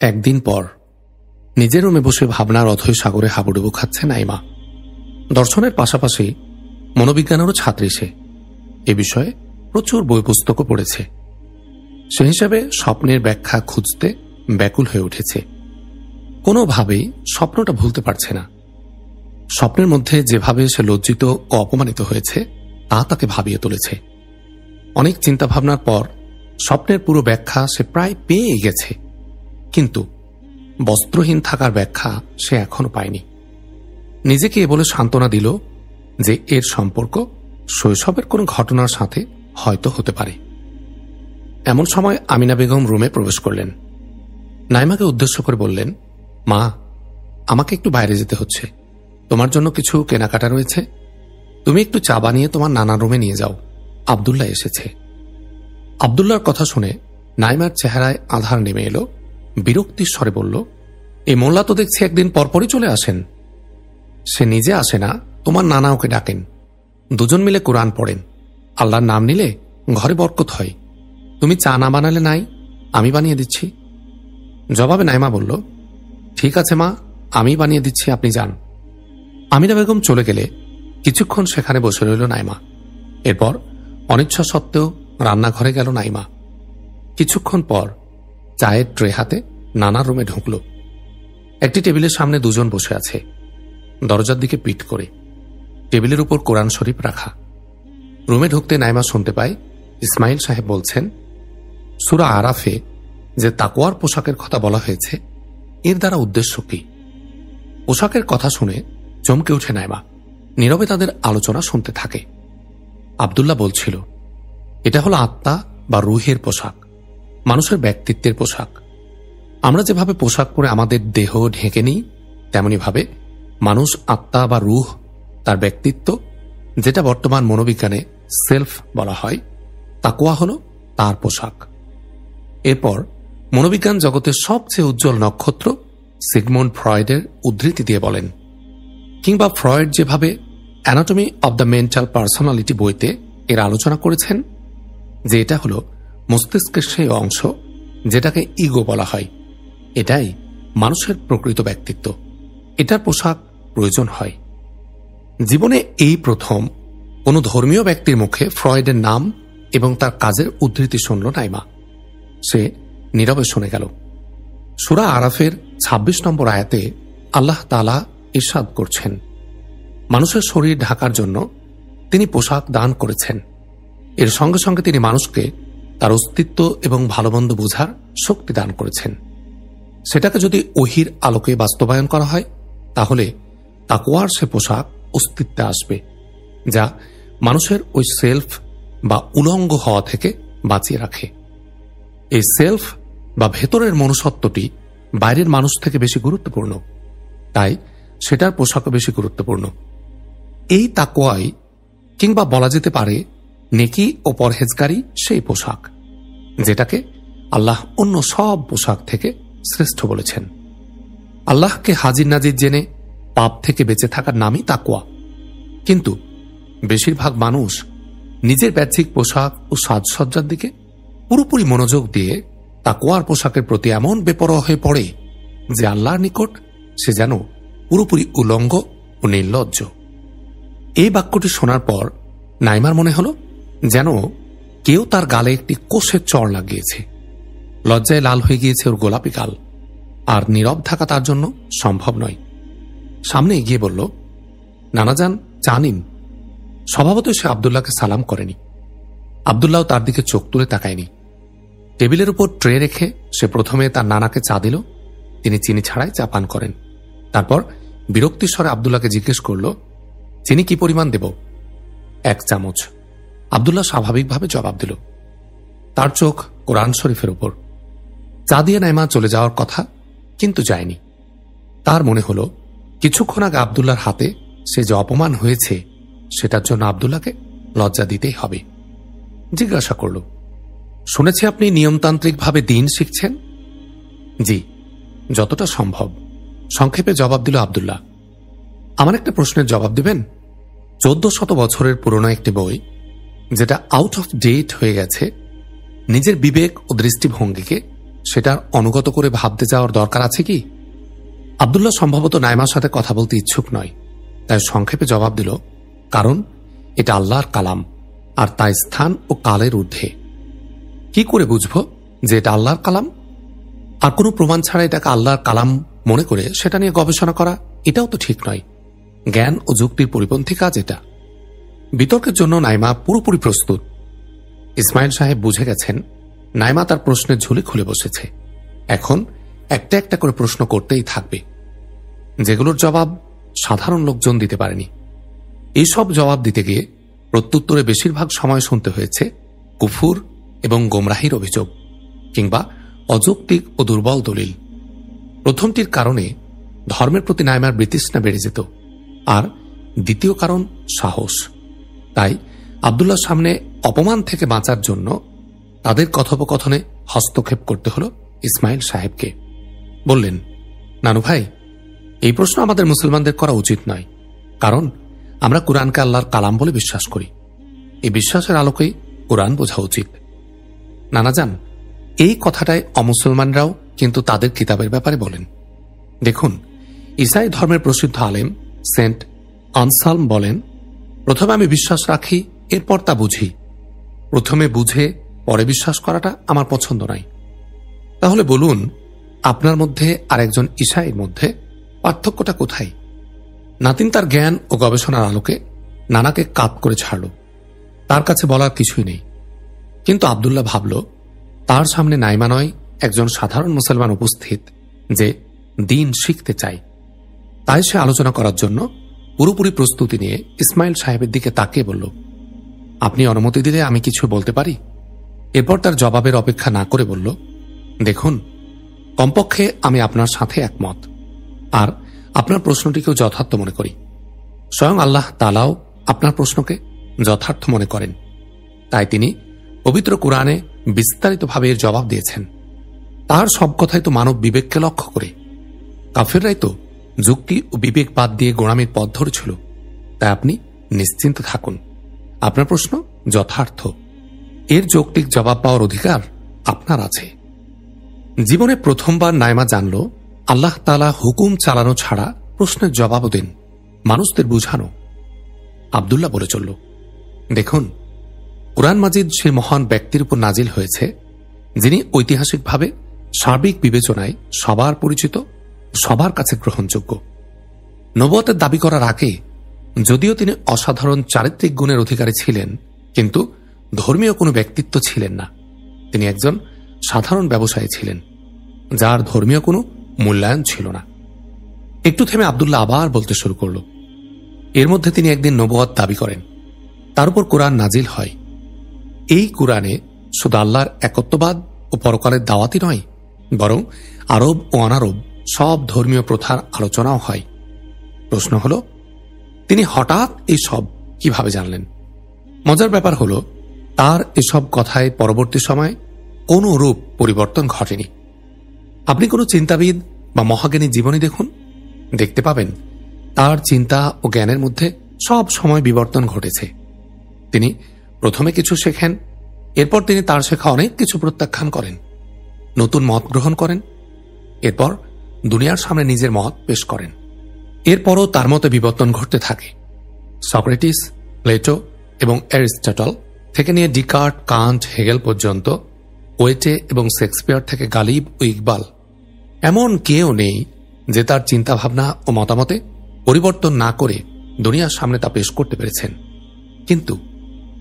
একদিন পর নিজের রুমে বসে ভাবনার অথৈ সাগরে হাবুডুবু খাচ্ছে নাইমা। দর্শনের পাশাপাশি মনোবিজ্ঞানেরও ছাত্রী সে। এ বিষয়ে প্রচুর বই পুস্তকও পড়েছে। সে হিসাবে স্বপ্নের ব্যাখ্যা খুঁজতে ব্যাকুল হয়ে উঠেছে। কোনোভাবেই স্বপ্নটা ভুলতে পারছে না। স্বপ্নের মধ্যে যেভাবে সে লজ্জিত ও অপমানিত হয়েছে, তা তাকে ভাবিয়ে তুলেছে। অনেক চিন্তাভাবনার পর স্বপ্নের পুরো ব্যাখ্যা সে প্রায় পেয়ে গেছে। কিন্তু বস্ত্রহীন থাকার ব্যাখ্যা সে এখনও পায়নি। নিজেকে এ বলে সান্ত্বনা দিল যে এর সম্পর্ক শৈশবের কোনো ঘটনার সাথে হয়তো হতে পারে। এমন সময় আমিনা বেগম রুমে প্রবেশ করলেন। নাইমাকে উদ্দেশ্য করে বললেন, মা, আমাকে একটু বাইরে যেতে হচ্ছে। তোমার জন্য কিছু কেনাকাটা রয়েছে। তুমি একটু চা বানিয়ে তোমার নানা রুমে নিয়ে যাও। আবদুল্লাহ এসেছে। আবদুল্লার কথা শুনে নাইমার চেহারায় আধার নেমে এলো। বিরক্তির স্বরে বলল, এ মোল্লা তো দেখছি একদিন পরপরই চলে আসেন। সে নিজে আসে না, তোমার নানা ওকে ডাকেন। দুজন মিলে কোরআন পড়েন। আল্লাহর নাম নিলে ঘরে বরকত হয়। তুমি চা না বানালে নাই, আমি বানিয়ে দিচ্ছি। জবাবে নাইমা বলল, ঠিক আছে মা, আমি বানিয়ে দিচ্ছি, আপনি যান। আমিনা বেগম চলে গেলে কিছুক্ষণ সেখানে বসে রইল নাইমা। এরপর অনিচ্ছা সত্ত্বেও রান্নাঘরে গেল নাইমা। কিছুক্ষণ পর চায়ের ট্রে হাতে নানা রুমে ঢুকল। একটি টেবিলের সামনে দুজন বসে আছে। দরজার দিকে পিট করে। টেবিলের উপর কোরআন শরীফ রাখা। রুমে ঢুকতে নাইমা শুনতে পায়, ইসমাইল সাহেব বলছেন, সুরা আরাফে যে তাকোয়ার পোশাকের কথা বলা হয়েছে, এর দ্বারা উদ্দেশ্য কি? পোশাকের কথা শুনে চমকে উঠে নাইমা। নীরবে তাদের আলোচনা শুনতে থাকে। আবদুল্লাহ বলছিল, এটা হলো আত্মা বা রুহের পোশাক। মানুষের ব্যক্তিত্বের পোশাক। আমরা যেভাবে পোশাক পরে আমাদের দেহ ঢেকে নিই তেমনিভাবে মানুষ আত্মা বা রুহ তার ব্যক্তিত্ব, যেটা বর্তমান মনোবিজ্ঞানে সেলফ বলা হয় তাকুয়া হল তার পোশাক। এরপর মনোবিজ্ঞান জগতের সবচেয়ে উজ্জ্বল নক্ষত্র সিগমন্ড ফ্রয়েডের উদ্ধৃতি দিয়ে বলেন, কিংবা ফ্রয়েড যেভাবে anatomy of the mental personality বইতে এর আলোচনা করেছেন, যে এটা হল মস্তিষ্কের সেই অংশ যেটাকে ইগো বলা হয়, এটাই মানুষের প্রকৃত ব্যক্তিত্ব। এটার পোশাক প্রয়োজন হয়। জীবনে এই প্রথম কোন ধর্মীয় ব্যক্তির মুখে ফ্রয়েডের নাম এবং তার কাজের উদ্ধৃতি শুনল নাইমা। সে নীরবে শুনে গেল। সুরা আরাফের ২৬ নম্বর আয়াতে আল্লাহ তালা ইরশাদ করছেন, মানুষের শরীর ঢাকার জন্য তিনি পোশাক দান করেছেন। এর সঙ্গে সঙ্গে তিনি মানুষকে তার অস্তিত্ব এবং ভালোমন্দ বোঝার শক্তি দান করেছেন। সেটাকে যদি ওহির আলোকে বাস্তবায়ন করা হয়, তাহলে তাকুয়ার সে পোশাক অস্তিত্বে আসবে, যা মানুষের ওই সেলফ বা উলঙ্গ হওয়া থেকে বাঁচিয়ে রাখে। এই সেলফ বা ভেতরের মনুষ্যত্বটি বাইরের মানুষ থেকে বেশি গুরুত্বপূর্ণ, তাই সেটার পোশাকও বেশি গুরুত্বপূর্ণ। এই তাকোয়াই কিংবা বলা যেতে পারে নেকি ও পরহেজগারি সেই পোশাক, যেটাকে আল্লাহ অন্য সব পোশাক থেকে শ্রেষ্ঠ বলেছেন। আল্লাহকে হাজির নাজির জেনে পাপ থেকে বেঁচে থাকার নামই তাকুয়া কিন্তু বেশিরভাগ মানুষ নিজের ব্যাহ্যিক পোশাক ও সাজসজ্জার দিকে পুরোপুরি মনোযোগ দিয়ে তাকুয়ার পোশাকের প্রতি এমন বেপরোয়া হয়ে পড়ে যে আল্লাহর নিকট সে যেন পুরোপুরি উলঙ্গ ও নির্লজ্জ। এই বাক্যটি শোনার পর নাইমার মনে হল যেন কেউ তার গালে একটি কোষের চর লাগিয়েছে। লজ্জায় লাল হয়ে গিয়েছে ওর গোলাপি গাল। আর নীরব থাকা তার জন্য সম্ভব নয়। সামনে এগিয়ে বলল, নানাজান, চা নিন। স্বভাবত সে আবদুল্লাহকে সালাম করেনি। আবদুল্লাহ তার দিকে চোখ তুলে তাকায়নি। টেবিলের উপর ট্রে রেখে সে প্রথমে তার নানাকে চা দিল। তিনি চিনি ছাড়াই চা পান করেন। তারপর বিরক্তির স্বরে আবদুল্লাহকে জিজ্ঞেস করল, চিনি কি পরিমাণ দেব? এক চামচ। আবদুল্লাহ স্বাভাবিকভাবে জবাব দিল, তার চোখ কোরআন শরীফের উপর। চা দিয়ে নাইমা চলে যাওয়ার কথা কিন্তু যায়নি। তার মনে হল, কিছুক্ষণ আগে আবদুল্লার হাতে সে যে অপমান হয়েছে, সেটার জন্য আবদুল্লাকে লজ্জা দিতেই হবে। জিজ্ঞাসা করল, শুনেছি আপনি নিয়মতান্ত্রিকভাবে দিন শিখছেন? জি, যতটা সম্ভব। সংক্ষেপে জবাব দিল আবদুল্লাহ, আমার একটা প্রশ্নের জবাব দেবেন? চোদ্দ শত বছরের পুরনো একটি বই যেটা আউট অফ ডেট হয়ে গেছে, নিজের বিবেক ও দৃষ্টিভঙ্গিকে সেটার অনুগত করে ভাবতে যাওয়ার দরকার আছে কি? আবদুল্লাহ সম্ভবত নাইমার সাথে কথা বলতে ইচ্ছুক নয়, তাই সংক্ষেপে জবাব দিল, কারণ এটা আল্লাহর কালাম আর তাই স্থান ও কালের ঊর্ধ্বে। কি করে বুঝব যে এটা আল্লাহর কালাম? আর কোনো প্রমাণ ছাড়া এটাকে আল্লাহর কালাম মনে করে সেটা নিয়ে গবেষণা করা, এটাও তো ঠিক নয়। জ্ঞান ও যুক্তির পরিপন্থী কাজ এটা। বিতর্কের জন্য নাইমা পুরোপুরি প্রস্তুত। ইসমাইল সাহেব বুঝে গেছেন, নাইমা তার প্রশ্নের ঝুলি খুলে বসেছে। এখন একটা একটা করে প্রশ্ন করতেই থাকবে। যেগুলোর জবাব সাধারণ লোকজন দিতে পারেনি। এইসব জবাব দিতে গিয়ে প্রত্যুত্তরে বেশিরভাগ সময় শুনতে হয়েছে কুফুর এবং গোমরাহির অভিযোগ কিংবা অযৌক্তিক ও দুর্বল দলিল। প্রথমটির কারণে ধর্মের প্রতি নাইমার বৃতৃষ্ণা বেড়ে যেত। আর দ্বিতীয় কারণ সাহস। তাই আবদুল্লার সামনে অপমান থেকে বাঁচার জন্য তাদের কথোপকথনে হস্তক্ষেপ করতে হল ইসমাইল সাহেবকে। বললেন, নানু ভাই, এই প্রশ্ন আমাদের মুসলমানদের করা উচিত নয়, কারণ আমরা কোরআনকে আল্লাহর কালাম বলে বিশ্বাস করি। এই বিশ্বাসের আলোকেই কোরআন বোঝা উচিত। নানা যান, এই কথাটাই অমুসলমানরাও কিন্তু তাদের কিতাবের ব্যাপারে বলেন। দেখুন, ইসাই ধর্মের প্রসিদ্ধ আলেম সেন্ট আনসালম বলেন প্রথমে আমি বিশ্বাস রাখি, এরপর তা বুঝি। প্রথমে বুঝে, পরে বিশ্বাস করাটা আমার পছন্দ নয়। তাহলে বলুন, আপনার মধ্যে আর একজন ইসাইয়ের মধ্যে পার্থক্যটা কোথায়? নাতিন তার জ্ঞান ও গবেষণার আলোকে নানাকে কাত করে ছাড়ল। তার কাছে বলার কিছুই নেই। কিন্তু আবদুল্লাহ ভাবল, তার সামনে নাইমা নয়, একজন সাধারণ মুসলমান উপস্থিত যে দিন শিখতে চায়। তাই সে আলোচনা করার জন্য পুরোপুরি প্রস্তুতি নিয়ে ইসমাইল সাহেবের দিকে তাকিয়ে বলল, আপনি অনুমতি দিলে আমি কিছু বলতে পারি? এরপর তার জবাবের অপেক্ষা না করে বলল, দেখুন, কমপক্ষে আমি আপনার সাথে একমত। আর আপনার প্রশ্নটিকেও যথার্থ মনে করি। স্বয়ং আল্লাহ তালাও আপনার প্রশ্নকে যথার্থ মনে করেন। তাই তিনি পবিত্র কোরআনে বিস্তারিতভাবে এর জবাব দিয়েছেন। তার সব কথাই তো মানব বিবেককে লক্ষ্য করে। কাফেররাই তো যুক্তি ও বিবেক বাদ দিয়ে গোড়ামির পথ ধরেছিল, তাই আপনি নিশ্চিন্ত থাকুন। আপনার প্রশ্ন যথার্থ। এর যৌক্তিক জবাব পাওয়ার অধিকার আপনার আছে। জীবনে প্রথমবার নাইমা জানল, আল্লাহ তালা হুকুম চালানো ছাড়া প্রশ্নের জবাবও দেন, মানুষদের বুঝানো। আবদুল্লাহ বলে চলল, দেখুন, কোরআন মাজিদ সে মহান ব্যক্তির উপর নাজিল হয়েছে, যিনি ঐতিহাসিকভাবে সার্বিক বিবেচনায় সবার পরিচিত সবার কাছে গ্রহণযোগ্য। নবতের দাবি করার আগে, যদিও তিনি অসাধারণ চারিত্রিক গুণের অধিকারী ছিলেন, কিন্তু ধর্মীয় কোনো ব্যক্তিত্ব ছিলেন না। তিনি একজন সাধারণ ব্যবসায়ী ছিলেন, যার ধর্মীয় কোনো মূল্যায়ন ছিল না। একটু থেমে আবদুল্লাহ আবার বলতে শুরু করল, এর মধ্যে তিনি একদিন নবুয়াদ দাবি করেন, তার উপর কোরআন নাজিল হয়। এই কোরআনে শুধু আল্লাহর একত্ববাদ ও পরকালের দাওয়াতি নয়, বরং আরব ও অনারব সব ধর্মীয় প্রথার আলোচনাও হয়। প্রশ্ন হল, তিনি হঠাৎ এই সব কীভাবে জানলেন? মজার ব্যাপার হল, তার এসব কথায় পরবর্তী সময় কোনো রূপ পরিবর্তন ঘটেনি। আপনি কোনো চিন্তাবিদ বা মহাজ্ঞানী জীবনী দেখুন, দেখতে পাবেন, তার চিন্তা ও জ্ঞানের মধ্যে সব সময় বিবর্তন ঘটেছে। তিনি প্রথমে কিছু শেখেন, এরপর তিনি তার শেখা অনেক কিছু প্রত্যাখ্যান করেন, নতুন মত গ্রহণ করেন, এরপর দুনিয়ার সামনে নিজের মত পেশ করেন। এরপরও তার মতে বিবর্তন ঘটতে থাকে। সক্রেটিস, প্লেটো এবং অ্যারিস্টটল থেকে নিয়ে ডিকার্ট, কান্ট, হেগেল পর্যন্ত ওয়েটে এবং শেক্সপিয়ার থেকে গালিব ও ইকবাল। এমন কেউ নেই যে তার চিন্তাভাবনা ও মতামতে পরিবর্তন না করে দুনিয়ার সামনে তা পেশ করতে পেরেছেন। কিন্তু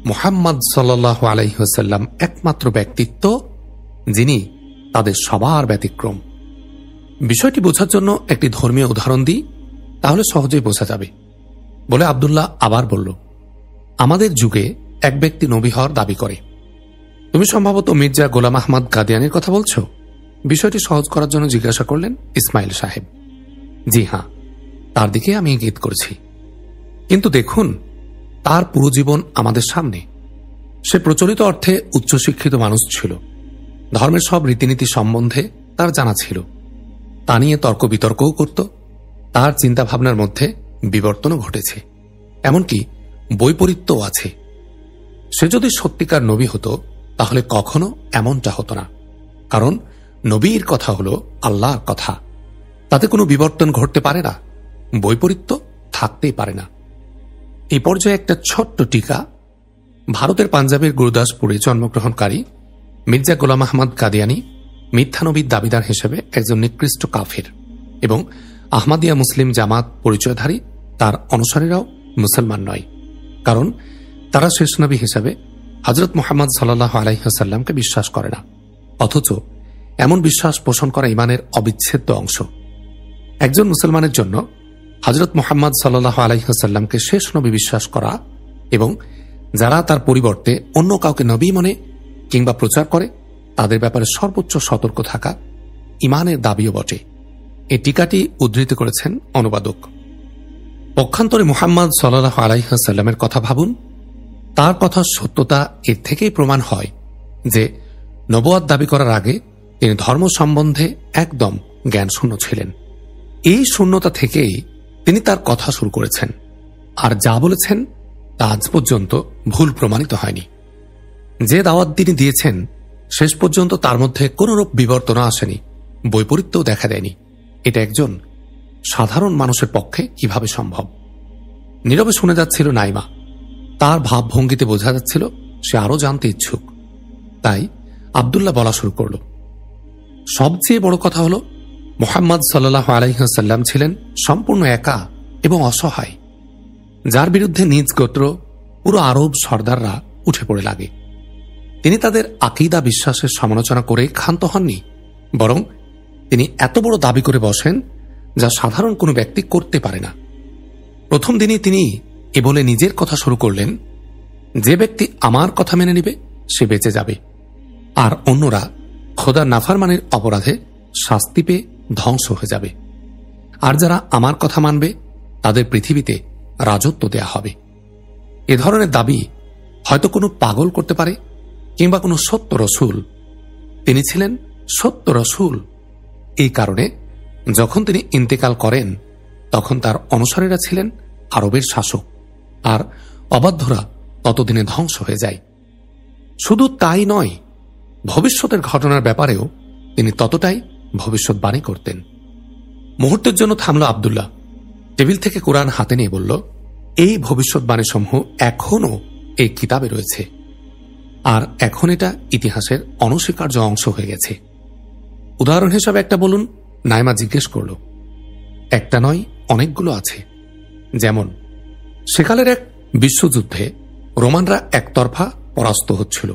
মোহাম্মদ সাল্লাহ আলাইসাল্লাম একমাত্র ব্যক্তিত্ব যিনি তাদের সবার ব্যতিক্রম। বিষয়টি বোঝার জন্য একটি ধর্মীয় উদাহরণ দিই, তাহলে সহজেই বোঝা যাবে। বলে আবদুল্লাহ আবার বলল, আমাদের যুগে এক ব্যক্তি নবী হওয়ার দাবি করে। তুমি সম্ভবত মির্জা গোলাম আহমদ গাদিয়ানের কথা বলছো? বিষয়টি সহজ করার জন্য জিজ্ঞাসা করলেন ইসমাইল সাহেব। জি হ্যাঁ তার দিকে আমি ইঙ্গিত করছি। কিন্তু দেখুন, তার পুরো জীবন আমাদের সামনে। সে প্রচলিত অর্থে উচ্চশিক্ষিত মানুষ ছিল। ধর্মের সব রীতিনীতি সম্বন্ধে তার জানা ছিল। তা নিয়ে তর্ক বিতর্কও করত। তার চিন্তাভাবনার মধ্যে বিবর্তনও ঘটেছে। এমনকি বৈপরীত্যও আছে। সে যদি সত্যিকার নবী হতো, তাহলে কখনো এমনটা হতো না। কারণ নবীর কথা হল আল্লাহর কথা। তাতে কোনো বিবর্তন ঘটতে পারে না, বৈপরীত্য থাকতেই পারে না। এই পর্যায়ে একটা ছোট্ট টিকা ভারতের পাঞ্জাবের গুরুদাসপুরে জন্মগ্রহণকারী মির্জা গোলাম আহমদ কাদিয়ানি মিথ্যানবীর দাবিদার হিসেবে একজন নিকৃষ্ট কাফের এবং আহমাদিয়া মুসলিম জামাত পরিচয়ধারী তার অনুসারীরাও মুসলমান নয়। কারণ তারা শেষ নবী হিসেবে হজরত মোহাম্মদ সাল্লাহ আলাইসাল্লামকে বিশ্বাস করে না। অথচ এমন বিশ্বাস পোষণ করা ইমানের অবিচ্ছেদ্য অংশ। একজন মুসলমানের জন্য হজরত মোহাম্মদ সাল্লাহ আলাইসাল্লামকে শেষ নবী বিশ্বাস করা এবং যারা তার পরিবর্তে অন্য কাউকে নবী মনে কিংবা প্রচার করে তাদের ব্যাপারে সর্বোচ্চ সতর্ক থাকা ইমানের দাবিও বটে। এই টিকাটি উদ্ধৃত করেছেন অনুবাদক। পক্ষান্তরে মুহাম্মদ সাল্লাহ আলাইসাল্লামের কথা ভাবুন, তার কথা সত্যতা এর থেকেই প্রমাণ হয় যে নবয়াদ দাবি করার আগে তিনি ধর্ম সম্বন্ধে একদম জ্ঞানশূন্য ছিলেন। এই শূন্যতা থেকেই তিনি তার কথা শুরু করেছেন। আর যা বলেছেন তা আজ পর্যন্ত ভুল প্রমাণিত হয়নি। যে দাওয়াত তিনি দিয়েছেন শেষ পর্যন্ত তার মধ্যে কোনরূপ বিবর্তন আসেনি। বৈপরীত্যও দেখা দেয়নি। এটা একজন সাধারণ মানুষের পক্ষে কীভাবে সম্ভব? নীরবে শুনে যাচ্ছিল নাইমা। তার ভাবভঙ্গিতে বোঝা যাচ্ছিল, সে আরও জানতে ইচ্ছুক। তাই আবদুল্লাহ বলা শুরু করল, সবচেয়ে বড় কথা হল, মোহাম্মদ সাল্লাহ আলহিহাসাল্লাম ছিলেন সম্পূর্ণ একা এবং অসহায়। যার বিরুদ্ধে নিজ গোত্র, পুরো আরব সর্দাররা উঠে পড়ে লাগে। তিনি তাদের আকিদা বিশ্বাসের সমালোচনা করে ক্ষান্ত হননি, বরং তিনি এত বড় দাবি করে বসেন যা সাধারণ কোনো ব্যক্তি করতে পারে না। প্রথম দিনই তিনি এ বলে নিজের কথা শুরু করলেন, যে ব্যক্তি আমার কথা মেনে নিবে, সে বেঁচে যাবে। আর অন্যরা খোদার নাফারমানের অপরাধে শাস্তি পেয়ে ধ্বংস হয়ে যাবে। আর যারা আমার কথা মানবে, তাদের পৃথিবীতে রাজত্ব দেয়া হবে। এ ধরনের দাবি হয়তো কোনো পাগল করতে পারে কিংবা কোনো সত্য রসুল। তিনি ছিলেন সত্য রসুল। এই কারণে যখন তিনি ইন্তেকাল করেন, তখন তার অনুসারীরা ছিলেন আরবের শাসক, আর অবাধ্যরা ততদিনে ধ্বংস হয়ে যায়। শুধু তাই নয়, ভবিষ্যতের ঘটনার ব্যাপারেও তিনি ততটাই ভবিষ্যৎবাণী করতেন। মুহূর্তের জন্য থামল আবদুল্লাহ। টেবিল থেকে কোরআন হাতে নিয়ে বলল, এই ভবিষ্যৎবাণী সমূহ এখনও এই কিতাবে রয়েছে। আর এখন এটা ইতিহাসের অনস্বীকার্য অংশ হয়ে গেছে। উদাহরণ হিসাবে একটা বলুন, নাইমা জিজ্ঞেস করল, একটা নয়, অনেকগুলো আছে। যেমন, সেকালের এক বিশ্বযুদ্ধে রোমানরা একতরফা পরাস্ত হচ্ছিল।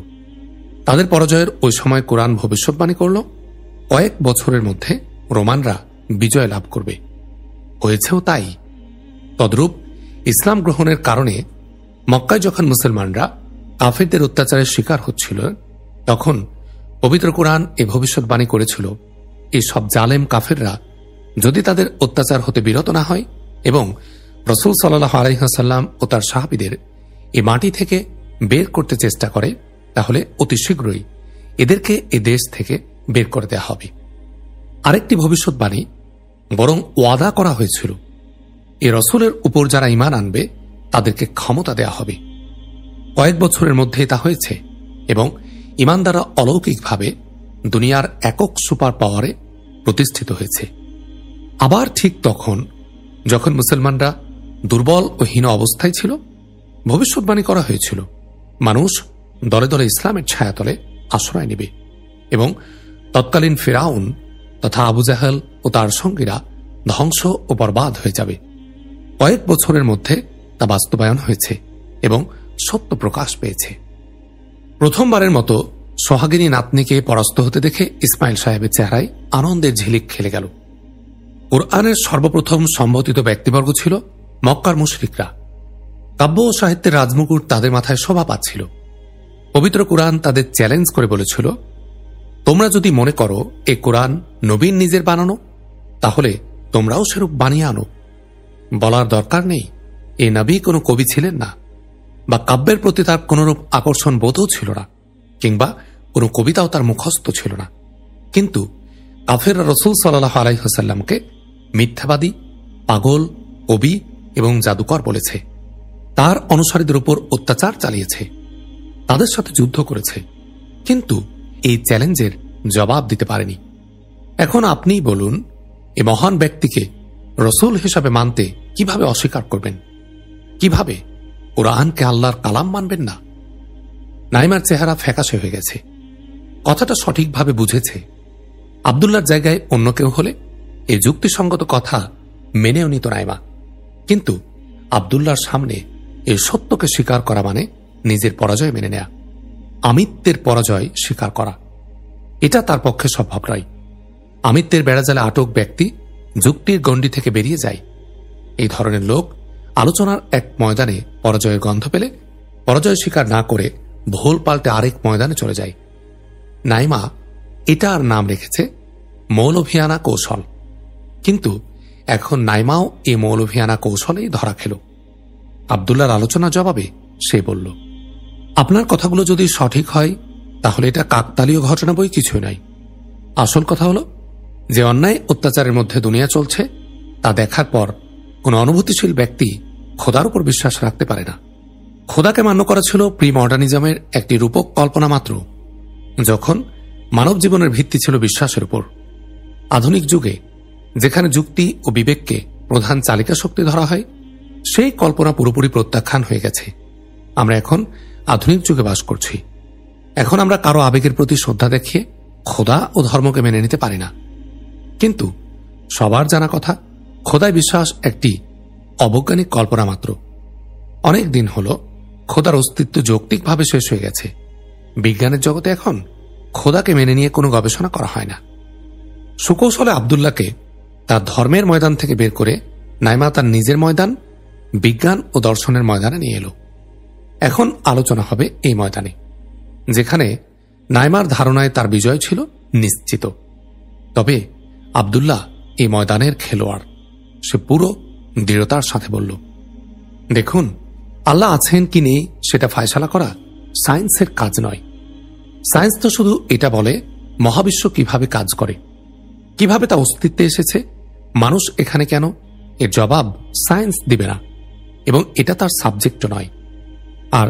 তাদের পরাজয়ের ওই সময় কোরআন ভবিষ্যৎবাণী করল, কয়েক বছরের মধ্যে রোমানরা বিজয় লাভ করবে। হয়েছেও তাই। তদ্রূপ ইসলাম গ্রহণের কারণে মক্কায় যখন মুসলমানরা কাফেরদের অত্যাচারের শিকার হচ্ছিল। তখন পবিত্র কোরআন এ ভবিষ্যৎবাণী করেছিল এই সব জালেম কাফেররা, যদি তাদের অত্যাচার হতে বিরত না হয় এবং রসুল সাল্লাহ আলহাসাল্লাম ও তার সাহাবিদের এ মাটি থেকে বের করতে চেষ্টা করে, তাহলে অতি শীঘ্রই এদেরকে এ দেশ থেকে বের করে দেওয়া হবে। আরেকটি ভবিষ্যৎবাণী বরং ওয়াদা করা হয়েছিল, এ রসুলের উপর যারা ইমান আনবে, তাদেরকে ক্ষমতা দেয়া হবে। কয়েক বছরের মধ্যে তা হয়েছে এবং ইমানদারা অলৌকিকভাবে দুনিয়ার একক সুপার পাওয়ারে প্রতিষ্ঠিত হয়েছে। আবার ঠিক তখন, যখন মুসলমানরা দুর্বল ও হীন অবস্থায় ছিল, ভবিষ্যৎবাণী করা হয়েছিল, মানুষ দলে দলে ইসলামের ছায়াতলে আশ্রয় নেবে এবং তৎকালীন ফেরাউন তথা আবু জাহাল ও তার সঙ্গীরা ধ্বংস ও বরবাদ হয়ে যাবে। কয়েক বছরের মধ্যে তা বাস্তবায়ন হয়েছে এবং সত্য প্রকাশ পেয়েছে। প্রথমবারের মতো সোহাগিনী নাতনিকে পরাস্ত হতে দেখে ইসমাইল সাহেবের চেহারায় আনন্দের ঝিলিক খেলে গেল। কোরআনের সর্বপ্রথম সম্বোধিত ব্যক্তিবর্গ ছিল মক্কার মুশরিকরা। কাব্য ও সাহিত্যের রাজমুকুট তাদের মাথায় শোভা পাচ্ছিল। পবিত্র কোরআন তাদের চ্যালেঞ্জ করে বলেছিল, তোমরা যদি মনে করো এ কোরআন নবীন নিজের বানানো, তাহলে তোমরাও সেরূপ বানিয়ে আনো। বলার দরকার নেই, এ নবী কোনো কবি ছিলেন না। বা কাব্যের প্রতি তার কোনোরূপ আকর্ষণ বোধও ছিল না, কিংবা কোনো কবিতাও তার মুখস্থ ছিল না। কিন্তু কাফের রসুল সাল্লাহ আলাইসাল্লামকে মিথ্যাবাদী, পাগল, কবি এবং জাদুকর বলেছে। তার অনুসারীদের উপর অত্যাচার চালিয়েছে। তাদের সাথে যুদ্ধ করেছে। কিন্তু এই চ্যালেঞ্জের জবাব দিতে পারেনি। এখন আপনিই বলুন, এ মহান ব্যক্তিকে রসুল হিসাবে মানতে কীভাবে অস্বীকার করবেন? কীভাবে কোরআনকে আল্লাহর কালাম মানবেন না। নাইমার চেহারা ফ্যাকাশে হয়ে গেছে। কথাটা সঠিকভাবে বুঝেছে। আবদুল্লার জায়গায় অন্য কেউ হলে এই যুক্তিসঙ্গত কথা মেনেও নিত নাইমা। কিন্তু আবদুল্লার সামনে এই সত্যকে স্বীকার করা মানে নিজের পরাজয় মেনে নেয়া। আমিত্বের পরাজয় স্বীকার করা। এটা তার পক্ষে সম্ভব নয়। আমিত্বের বেড়াজালে আটক ব্যক্তি যুক্তির গণ্ডি থেকে বেরিয়ে যায়। এই ধরনের লোক আলোচনার এক ময়দানে পরাজয়ের গন্ধ পেলে পরাজয় স্বীকার না করে ভোল পাল্টে আরেক ময়দানে চলে যায়। নাইমা এটা আর নাম রেখেছে মৌলভিয়ানা কৌশল। কিন্তু এখন নাইমাও এ মৌলভিয়ানা কৌশলেই ধরা খেল। আবদুল্লার আলোচনা জবাবে সে বলল, আপনার কথাগুলো যদি সঠিক হয়, তাহলে এটা কাকতালীয় ঘটনা বই কিছুই নাই আসল কথা হলো, যে অন্যায় অত্যাচারের মধ্যে দুনিয়া চলছে, তা দেখার পর কোন অনুভূতিশীল ব্যক্তি খোদার উপর বিশ্বাস রাখতে পারে না। খোদাকে মান্য করা ছিল প্রি মডার্নিজমের একটি রূপক কল্পনা মাত্র, যখন মানব জীবনের ভিত্তি ছিল বিশ্বাসের উপর। আধুনিক যুগে, যেখানে যুক্তি ও বিবেককে প্রধান চালিকা শক্তি ধরা হয়, সেই কল্পনা পুরোপুরি প্রত্যাখ্যান হয়ে গেছে। আমরা এখন আধুনিক যুগে বাস করছি। এখন আমরা কারও আবেগের প্রতি শ্রদ্ধা দেখিয়ে খোদা ও ধর্মকে মেনে নিতে পারি না। কিন্তু সবার জানা কথা খোদায় বিশ্বাস একটি অবৈজ্ঞানিক কল্পনা মাত্র। অনেক দিন হল খোদার অস্তিত্ব যৌক্তিকভাবে শেষ হয়ে গেছে। বিজ্ঞানের জগতে এখন খোদাকে মেনে নিয়ে কোনো গবেষণা করা হয় না। সুকৌশলে আবদুল্লাহকে তার ধর্মের ময়দান থেকে বের করে নাইমা তার নিজের ময়দান, বিজ্ঞান ও দর্শনের ময়দানে নিয়ে এলো। এখন আলোচনা হবে এই ময়দানে, যেখানে নাইমার ধারণায় তার বিজয় ছিল নিশ্চিত। তবে আবদুল্লাহ এই ময়দানের খেলোয়াড়। সে পুরো দৃঢ়তার সাথে বলল, দেখুন, আল্লাহ আছেন কি নেই সেটা ফায়সালা করা সায়েন্সের কাজ নয়। সায়েন্স তো শুধু এটা বলে মহাবিশ্ব কীভাবে কাজ করে, কীভাবে তা অস্তিত্বে এসেছে, মানুষ এখানে কেন? এর জবাব সায়েন্স দিবে না, এবং এটা তার সাবজেক্ট নয়। আর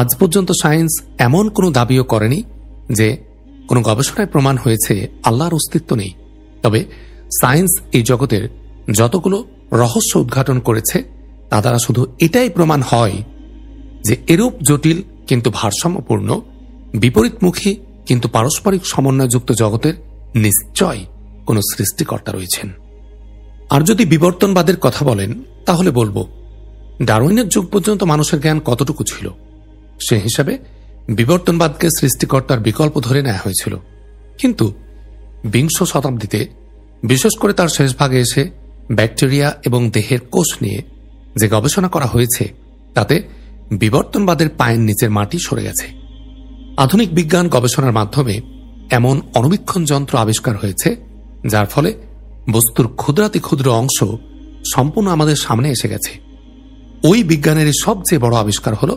আজ পর্যন্ত সায়েন্স এমন কোনো দাবিও করেনি যে কোনো গবেষণায় প্রমাণ হয়েছে আল্লাহর অস্তিত্ব নেই। তবে সায়েন্স এই জগতের যতগুলো রহস্য উদ্ঘাটন করেছে, তা দ্বারা শুধু এটাই প্রমাণ হয় যে এরূপ জটিল কিন্তু ভারসাম্যপূর্ণ, বিপরীতমুখী কিন্তু পারস্পরিক সমন্বয়যুক্ত জগতের নিশ্চয় কোনো সৃষ্টিকর্তা রয়েছেন। আর যদি বিবর্তনবাদের কথা বলেন, তাহলে বলব, ডারউইনের যুগ পর্যন্ত মানুষের জ্ঞান কতটুকু ছিল? সে হিসাবে বিবর্তনবাদকে সৃষ্টিকর্তার বিকল্প ধরে নেওয়া হয়েছিল। কিন্তু বিংশ শতাব্দীতে, বিশেষ করে তার শেষ ভাগে এসে ব্যাকটেরিয়া এবং দেহের কোষ নিয়ে যে গবেষণা করা হয়েছে, তাতে বিবর্তনবাদের পায়ের নিচের মাটি সরে গেছে। আধুনিক বিজ্ঞান গবেষণার মাধ্যমে এমন অণুবীক্ষণ যন্ত্র আবিষ্কার হয়েছে, যার ফলে বস্তুর ক্ষুদ্রাতি ক্ষুদ্র অংশ সম্পূর্ণ আমাদের সামনে এসে গেছে। ওই বিজ্ঞানের সবচেয়ে বড় আবিষ্কার হল,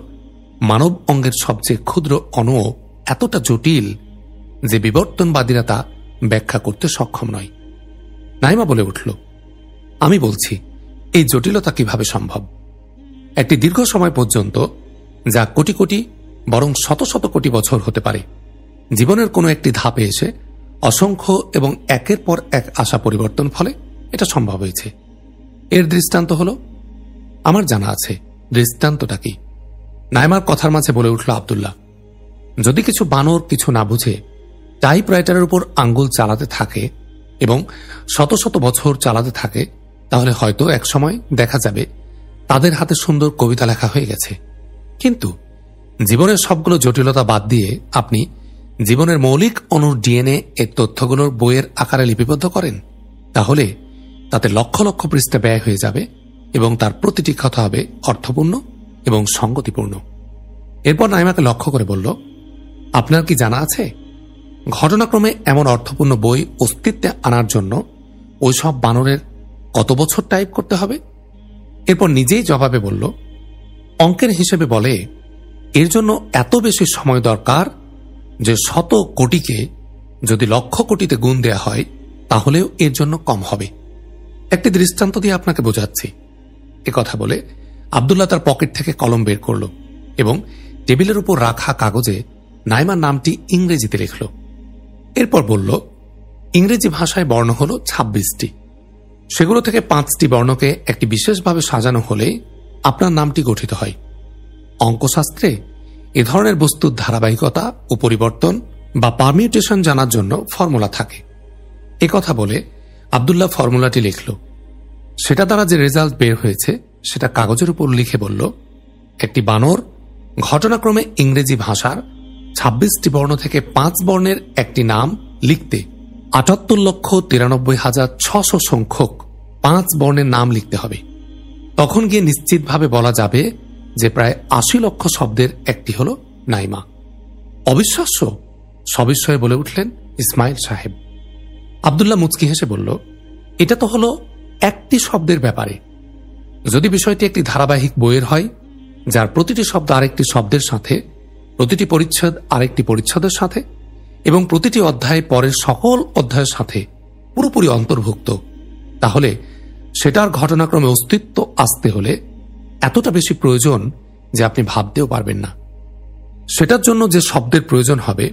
মানব অঙ্গের সবচেয়ে ক্ষুদ্র অণু এতটা জটিল যে বিবর্তনবাদীরা তা ব্যাখ্যা করতে সক্ষম নয়। নাইমা বলে উঠল আমি বলছি, এই জটিলতা কীভাবে সম্ভব? একটি দীর্ঘ সময় পর্যন্ত, যা কোটি কোটি, বরং শত শত কোটি বছর হতে পারে, জীবনের কোনো একটি ধাপে এসে অসংখ্য এবং একের পর এক আশা পরিবর্তন ফলে এটা সম্ভব হয়েছে। এর দৃষ্টান্ত হল, আমার জানা আছে দৃষ্টান্তটা কি? নাইমার কথার মাঝে বলে উঠল আবদুল্লাহ, যদি কিছু বানর কিছু না বুঝে টাইপ রাইটারের উপর আঙ্গুল চালাতে থাকে এবং শত শত বছর চালাতে থাকে তাহলে হয়তো এক সময় দেখা যাবে তাদের হাতে সুন্দর কবিতা লেখা হয়ে গেছে। কিন্তু জীবনের সবগুলো জটিলতা বাদ দিয়ে আপনি জীবনের মৌলিক অনুর ডিএনএ এর তথ্যগুলোর বইয়ের আকারে লিপিবদ্ধ করেন। তাহলে তাতে লক্ষ লক্ষ পৃষ্ঠা ব্যয় হয়ে যাবে এবং তার প্রতিটি কথা হবে অর্থপূর্ণ এবং সঙ্গতিপূর্ণ। এরপর নাইমাকে লক্ষ্য করে বলল, আপনার কি জানা আছে? ঘটনাক্রমে এমন অর্থপূর্ণ বই অস্তিত্বে আনার জন্য ওই সব বানরের কত বছর টাইপ করতে হবে? এরপর নিজেই জবাবে বলল, অঙ্কের হিসেবে বলে, এর জন্য এত বেশি সময় দরকার যে শত কোটিকে যদি লক্ষ কোটিতে গুণ দেয়া হয়, তাহলেও এর জন্য কম হবে। একটি দৃষ্টান্ত দিয়ে আপনাকে বোঝাচ্ছি। এ কথা বলে আবদুল্লাহ তার পকেট থেকে কলম বের করল এবং টেবিলের উপর রাখা কাগজে নাইমার নামটি ইংরেজিতে লিখল। এরপর বলল, ইংরেজি ভাষায় বর্ণ হল ছাব্বিশটি। সেগুলো থেকে পাঁচটি বর্ণকে একটি বিশেষভাবে সাজানো হলে আপনার নামটি গঠিত হয়। অঙ্কশাস্ত্রে এ ধরনের বস্তুর ধারাবাহিকতা ও পরিবর্তন বা পারমিউটেশন জানার জন্য ফর্মুলা থাকে। এ কথা বলে আবদুল্লাহ ফর্মুলাটি লিখল। সেটা দ্বারা যে রেজাল্ট বের হয়েছে, সেটা কাগজের উপর লিখে বলল, একটি বানর ঘটনাক্রমে ইংরেজি ভাষার ছাব্বিশটি বর্ণ থেকে পাঁচ বর্ণের একটি নাম লিখতে আটাত্তর লক্ষ তিরানব্বই হাজার ছশো সংখ্যক পাঁচ বর্ণের নাম লিখতে হবে। তখন গিয়ে নিশ্চিতভাবে বলা যাবে যে প্রায় আশি লক্ষ শব্দের একটি হল নাইমা। অবিশ্বাস্য, সবিস্ময়ে বলে উঠলেন ইসমাইল সাহেব। আবদুল্লাহ মুচকি হেসে বলল, এটা তো হল একটি শব্দের ব্যাপারে। যদি বিষয়টি একটি ধারাবাহিক বইয়ের হয়, যার প্রতিটি শব্দ আরেকটি শব্দের সাথে, প্রতিটি পরিচ্ছেদ আরেকটি পরিচ্ছদের সাথে, এবং প্রতিটি অধ্যায় পরের সকল অধ্যায়ের সাথে পুরোপুরি অন্তর্ভুক্ত, তাহলে সেটার ঘটনাক্রমে অস্তিত্ব আসতে হলে এতটা বেশি প্রয়োজন যে আপনি ভাবতেও পারবেন না। সেটার জন্য যে শব্দের প্রয়োজন হবে,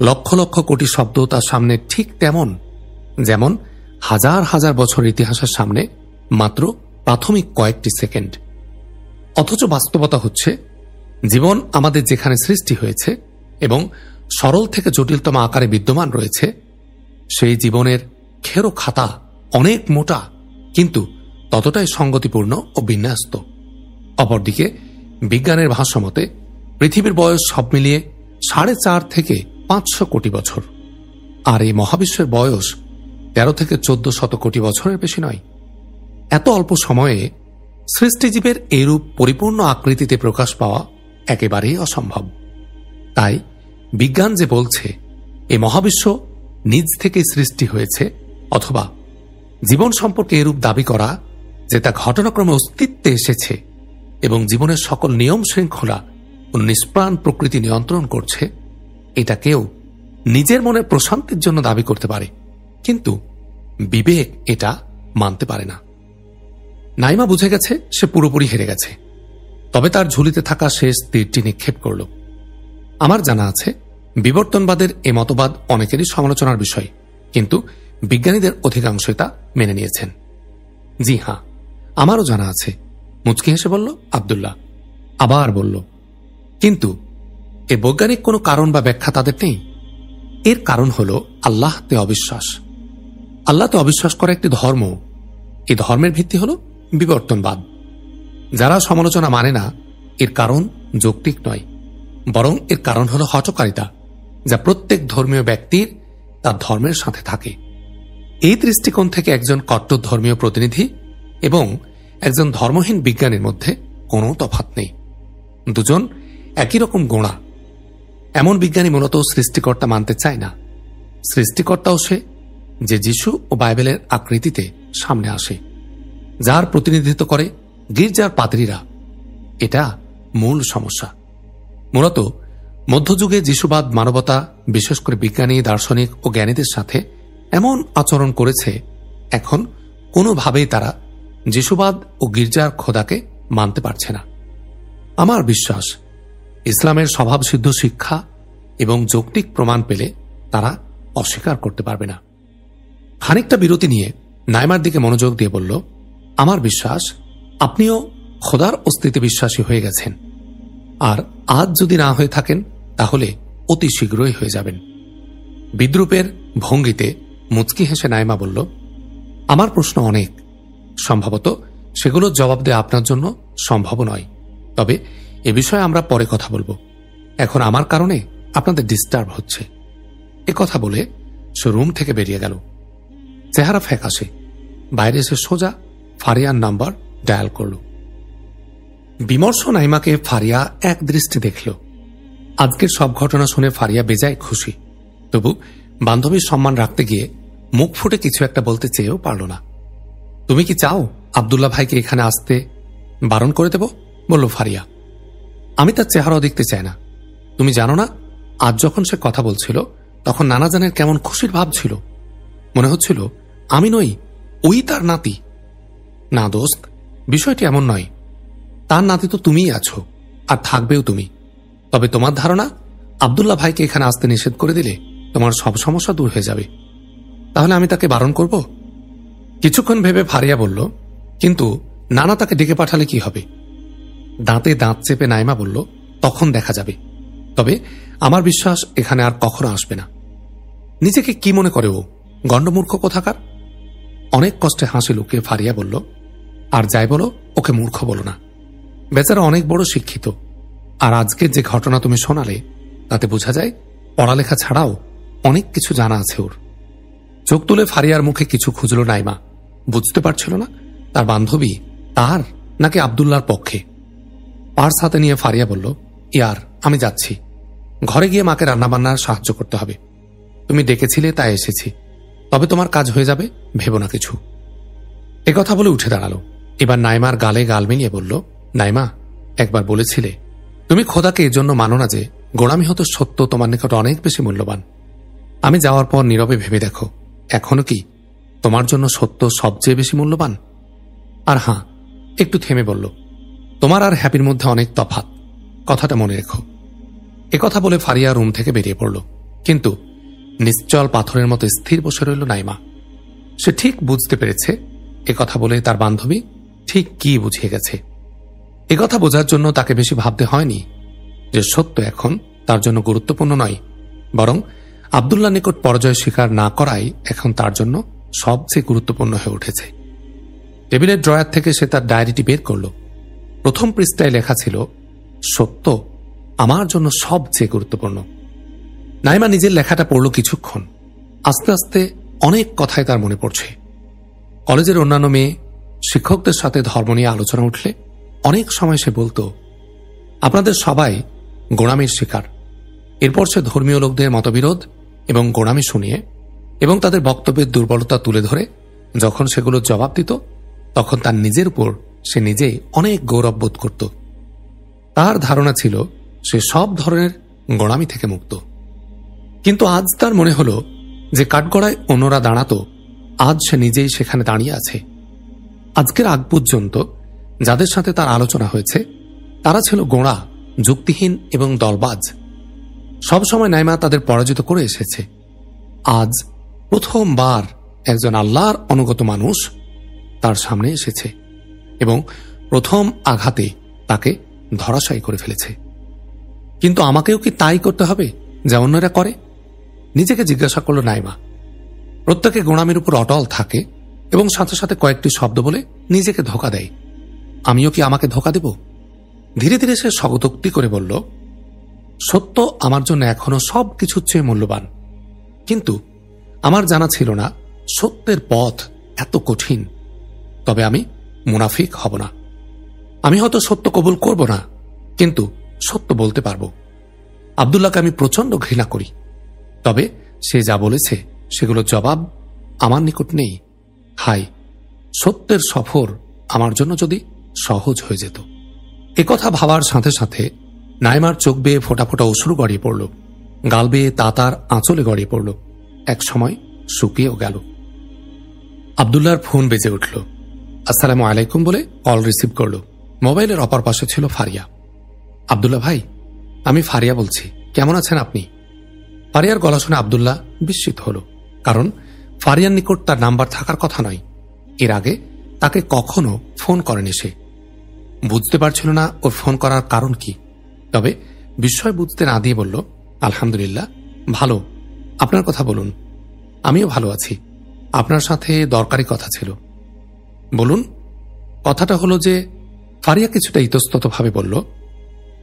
লক্ষ লক্ষ কোটি শব্দ তার সামনে ঠিক তেমন, যেমন হাজার হাজার বছর ইতিহাসের সামনে মাত্র প্রাথমিক কয়েকটি সেকেন্ড। অথচ বাস্তবতা হচ্ছে, জীবন আমাদের যেখানে সৃষ্টি হয়েছে এবং সরল থেকে জটিলতম আকারে বিদ্যমান রয়েছে, সেই জীবনের খেরো খাতা অনেক মোটা কিন্তু ততটাই সঙ্গতিপূর্ণ ও বিন্যাস্ত। অপরদিকে, বিজ্ঞানের ভাষ্যমতে, পৃথিবীর বয়স সব মিলিয়ে সাড়ে চার থেকে পাঁচশো কোটি বছর। আর এই মহাবিশ্বের বয়স তেরো থেকে চোদ্দ শত কোটি বছরের বেশি নয়। এত অল্প সময়ে সৃষ্টিজীবের এরূপ পরিপূর্ণ আকৃতিতে প্রকাশ পাওয়া একেবারেই অসম্ভব। তাই বিজ্ঞান যে বলছে, এ মহাবিশ্ব নিজ থেকে সৃষ্টি হয়েছে অথবা জীবন সম্পর্কে এরূপ দাবি করা যে তা ঘটনাক্রমে অস্তিত্বে এসেছে এবং জীবনের সকল নিয়ম শৃঙ্খলা ও নিষ্প্রাণ প্রকৃতি নিয়ন্ত্রণ করছে, এটা কেউ নিজের মনের প্রশান্তির জন্য দাবি করতে পারে, কিন্তু বিবেক এটা মানতে পারে না। নাইমা বুঝে গেছে, সে পুরোপুরি হেরে গেছে। তবে তার ঝুলিতে থাকা শেষ তীরটি নিক্ষেপ করল। আমার জানা আছে, বিবর্তনবাদের এ মতবাদ অনেকেরই সমালোচনার বিষয়, কিন্তু বিজ্ঞানীদের অধিকাংশই তা মেনে নিয়েছেন। জি হ্যাঁ আমারও জানা আছে। মুচকি হেসে বলল, আবদুল্লাহ। আবার বলল, কিন্তু এ বৈজ্ঞানিক কোনো কারণ বা ব্যাখ্যা তাদের নেই। এর কারণ হল আল্লাহতে অবিশ্বাস। আল্লাহতে অবিশ্বাস করা একটি ধর্ম। এই ধর্মের ভিত্তি হল বিবর্তনবাদ। যারা সমালোচনা মানে না, এর কারণ যৌক্তিক নয়, বরং এর কারণ হল হটকারিতা যা প্রত্যেক ধর্মীয় ব্যক্তির তার ধর্মের সাথে থাকে। এই দৃষ্টিকোণ থেকে একজন কট্টর ধর্মীয় প্রতিনিধি এবং একজন ধর্মহীন বিজ্ঞানীর মধ্যে কোনো তফাত নেই। দুজন একই রকম গোড়া। এমন বিজ্ঞানী মূলত সৃষ্টিকর্তা মানতে চায় না। সৃষ্টিকর্তাও সে যে যিশু ও বাইবেলের আকৃতিতে সামনে আসে, যার প্রতিনিধিত্ব করে গির্জার পাদ্রীরা। এটা মূল সমস্যা। মূলত মধ্যযুগে যিশুবাদ মানবতা, বিশেষ করে বিজ্ঞানী, দার্শনিক ও জ্ঞানীদের সাথে এমন আচরণ করেছে, এখন কোনোভাবেই তারা যিশুবাদ ও গির্জার খোদাকে মানতে পারছে না। আমার বিশ্বাস, ইসলামের স্বভাবসিদ্ধ শিক্ষা এবং যৌক্তিক প্রমাণ পেলে তারা অস্বীকার করতে পারবে না। খানিকটা বিরতি নিয়ে নাইমার দিকে মনোযোগ দিয়ে বলল, আমার বিশ্বাস, আপনিও খোদার অস্তিত্বে বিশ্বাসী হয়ে গেছেন। আর আজ যদি না হয়ে থাকেন, তাহলে অতি শীঘ্রই হয়ে যাবেন। বিদ্রুপের ভঙ্গিতে মুচকি হেসে নাইমা বলল, আমার প্রশ্ন অনেক। সম্ভবত সেগুলোর জবাব দেওয়া আপনার জন্য সম্ভব নয়। তবে এ বিষয়ে আমরা পরে কথা বলব। এখন আমার কারণে আপনাদের ডিস্টার্ব হচ্ছে। এ কথা বলে সে রুম থেকে বেরিয়ে গেল। চেহারা ফ্যাকাশে। বাইরে এসে সোজা ফারিয়ার নাম্বার ডায়াল করল। বিমর্ষ নাইমাকে ফারিয়া এক দৃষ্টি দেখল। আজকের সব ঘটনা শুনে ফারিয়া বেজায় খুশি। তবু বান্ধবীর সম্মান রাখতে গিয়ে মুখ ফুটে কিছু একটা বলতে চেয়েও পারল না। তুমি কি চাও আবদুল্লাহ ভাইকে এখানে আসতে বারণ করে দেব? বলল ফারিয়া। আমি তার চেহারাও দেখতে চাই না। তুমি জানো না, আজ যখন সে কথা বলছিল, তখন নানা জানের কেমন খুশির ভাব ছিল। মনে হচ্ছিল, আমি নই, ওই তার নাতি। না দোস্ত, বিষয়টি এমন নয়। তার নাতি তো তুমিই আছো, আর থাকবেও তুমি। তবে তোমার ধারণা, আবদুল্লাহ ভাইকে এখানে আসতে নিষেধ করে দিলে তোমার সব সমস্যা দূর হয়ে যাবে। তাহলে আমি তাকে বারণ করব? কিছুক্ষণ ভেবে ফারিয়া বলল, কিন্তু নানা তাকে ডেকে পাঠালে কি হবে? দাঁতে দাঁত চেপে নাইমা বলল, তখন দেখা যাবে। তবে আমার বিশ্বাস এখানে আর কখনো আসবে না। নিজেকে কি মনে করে ও? গণ্ডমূর্খ কোথাকার? অনেক কষ্টে হাসি লুকিয়ে ফারিয়া বলল, আর যাই বলো, ওকে মূর্খ বলো না। বেচারা অনেক বড় শিক্ষিত। আর আজকের যে ঘটনা তুমি শোনালে, তাতে বোঝা যায় পড়ালেখা ছাড়াও অনেক কিছু জানা আছে ওর। চোখ তুলে ফারিয়ার মুখে কিছু খুঁজল নাইমা। বুঝতে পারছিল না, তার বান্ধবী তার নাকি আবদুল্লার পক্ষে। পার্স হাতে নিয়ে ফারিয়া বলল, ইয়ার, আমি যাচ্ছি। ঘরে গিয়ে মাকে রান্নাবান্নার সাহায্য করতে হবে। তুমি ডেকেছিলে, তাই এসেছি। তবে তোমার কাজ হয়ে যাবে, ভেবো না কিছু। কথা বলে উঠে দাঁড়াল। এবার নাইমার গালে গাল মিলিয়ে বলল, নাইমা, একবার বলেছিলে, তুমি খোদাকে এজন্য মানো না যে গোড়ামি হতো সত্য তোমার নিকট অনেক বেশি মূল্যবান। আমি যাওয়ার পর নীরবে ভেবে দেখো, এখনও কি তোমার জন্য সত্য সবচেয়ে বেশি মূল্যবান? আর হাঁ, একটু থেমে বলল, তোমার আর হ্যাপির মধ্যে অনেক তফাত কথাটা মনে রেখো। কথা বলে ফারিয়া রুম থেকে বেরিয়ে পড়ল। কিন্তু নিশ্চল পাথরের মতো স্থির বসে রইল নাইমা। সে ঠিক বুঝতে পেরেছে কথা বলে তার বান্ধবী ঠিক কি বুঝিয়ে গেছে। কথা বোঝার জন্য তাকে বেশি ভাবতে হয়নি যে সত্য এখন তার জন্য গুরুত্বপূর্ণ নয়, বরং আবদুল্লাহ নিকট পরাজয় স্বীকার না করাই এখন তার জন্য সবচেয়ে গুরুত্বপূর্ণ হয়ে উঠেছে। টেবিলের ড্রয়ার থেকে সে তার ডায়েরিটি বের করল। প্রথম পৃষ্ঠায় লেখা ছিল, সত্য আমার জন্য সবচেয়ে গুরুত্বপূর্ণ। নাইমা নিজের লেখাটা পড়ল কিছুক্ষণ। আস্তে আস্তে অনেক কথাই তার মনে পড়ছে। কলেজের অন্যান্য মেয়ে, শিক্ষকদের সাথে ধর্ম নিয়ে আলোচনা উঠলে অনেক সময় সে বলতো, আপনাদের সবাই গোড়ামির শিকার। এরপর সে ধর্মীয় লোকদের মতবিরোধ এবং গোড়ামি শুনিয়ে এবং তাদের বক্তব্যের দুর্বলতা তুলে ধরে যখন সেগুলো জবাব দিত, তখন তার নিজের উপর সে নিজেই অনেক গৌরব বোধ করত। তার ধারণা ছিল, সে সব ধরনের গোড়ামি থেকে মুক্ত। কিন্তু আজ তার মনে হল যে কাঠগড়ায় অন্যরা দাঁড়াত, আজ সে নিজেই সেখানে দাঁড়িয়ে আছে। আজকের আগ পর্যন্ত যাদের সাথে তার আলোচনা হয়েছে, তারা ছিল গোড়া, যুক্তিহীন এবং দলবাজ। সবসময় নাইমা তাদের পরাজিত করে এসেছে। আজ প্রথমবার একজন আল্লাহর অনুগত মানুষ তার সামনে এসেছে এবং প্রথম আঘাতে তাকে ধরাশায়ী করে ফেলেছে। কিন্তু আমাকেও কি তাই করতে হবে যা অন্যরা করে? নিজেকে জিজ্ঞাসা করল নাইমা। প্রত্যেকে গোড়ামির উপর অটল থাকে এবং সাথে সাথে কয়েকটি শব্দ বলে নিজেকে ধোকা দেয়। আমিও কি আমাকে ধোকা দেব? ধীরে ধীরে সে স্বগতোক্তি করে বলল সত্য আমার জন্য এখনও সব কিছুর চেয়ে মূল্যবান। কিন্তু আমার জানা ছিল না সত্যের পথ এত কঠিন। তবে আমি মুনাফিক হব না। আমি হয়তো সত্য কবুল করব না, কিন্তু সত্য বলতে পারব। আবদুল্লাহকে আমি প্রচণ্ড ঘৃণা করি। তবে সে যা বলেছে সেগুলো জবাব আমার নিকট নেই। হাই সত্যের সফর আমার জন্য যদি সহজ হয়ে যেত। একথা ভাবার সাথে সাথে নাইমার চোখ বেয়ে ফোটা ফোটা অসুর গড়িয়ে পড়ল। গাল বেয়ে তাতার আঁচলে গড়িয়ে পড়ল। এক সময় শুকিয়েও গেল। আবদুল্লার ফোন বেজে উঠল। আসসালামু আলাইকুম বলে কল রিসিভ করল। মোবাইলের অপর পাশে ছিল ফারিয়া। আবদুল্লা ভাই, আমি ফারিয়া বলছি। কেমন আছেন আপনি? ফারিয়ার গলা শুনে আবদুল্লাহ বিস্মিত হল। কারণ ফারিয়ার নিকট তার নাম্বার থাকার কথা নয়। এর আগে তাকে কখনো ফোন করেনি সে। বুঝতে পারছিল না ওর ফোন করার কারণ কি। তবে বিস্ময় বুঝতে না দিয়ে বলল, আলহামদুলিল্লাহ, ভালো। আপনার কথা বলুন। আমিও ভালো আছি। আপনার সাথে দরকারি কথা ছিল। বলুন, কথাটা হলো যে ফারিয়া কিছুটা ইতস্ততভাবে বলল,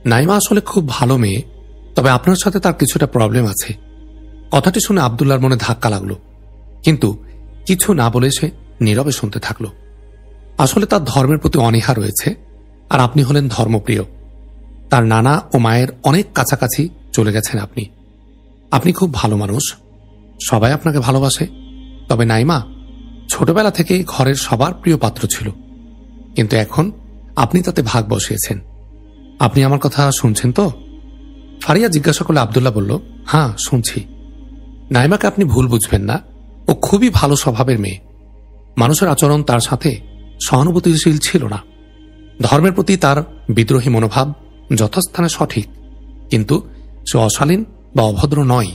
নাইমা আসলে খুব ভালো মেয়ে, তবে আপনার সাথে তার কিছুটা প্রবলেম আছে। কথাটি শুনে আবদুল্লার মনে ধাক্কা লাগল, কিন্তু কিছু না বলে সে নীরবে শুনতে থাকল। আসলে তার ধর্মের প্রতি অনীহা রয়েছে, আর আপনি হলেন ধর্মপ্রিয়। তার নানা ও মায়ের অনেক কাছাকাছি চলে গেছেন আপনি। আপনি খুব ভালো মানুষ। সবাই আপনাকে ভালোবাসে। তবে নাইমা ছোটবেলা থেকে ঘরের সবার প্রিয় পাত্র ছিল। কিন্তু এখন আপনি তাতে ভাগ বসিয়েছেন। আপনি আমার কথা শুনছেন তো? ফারিয়া জিজ্ঞাসা করলে আবদুল্লাহ বলল হ্যাঁ শুনছি। নাইমাকে আপনি ভুল বুঝবেন না। ও খুবই ভালো স্বভাবের মেয়ে। মানুষের আচরণ তার সাথে সহানুভূতিশীল ছিল না। ধর্মের প্রতি তার বিদ্রোহী মনোভাব যথাস্থানে সঠিক, কিন্তু সে অশালীন বা অভদ্র নয়।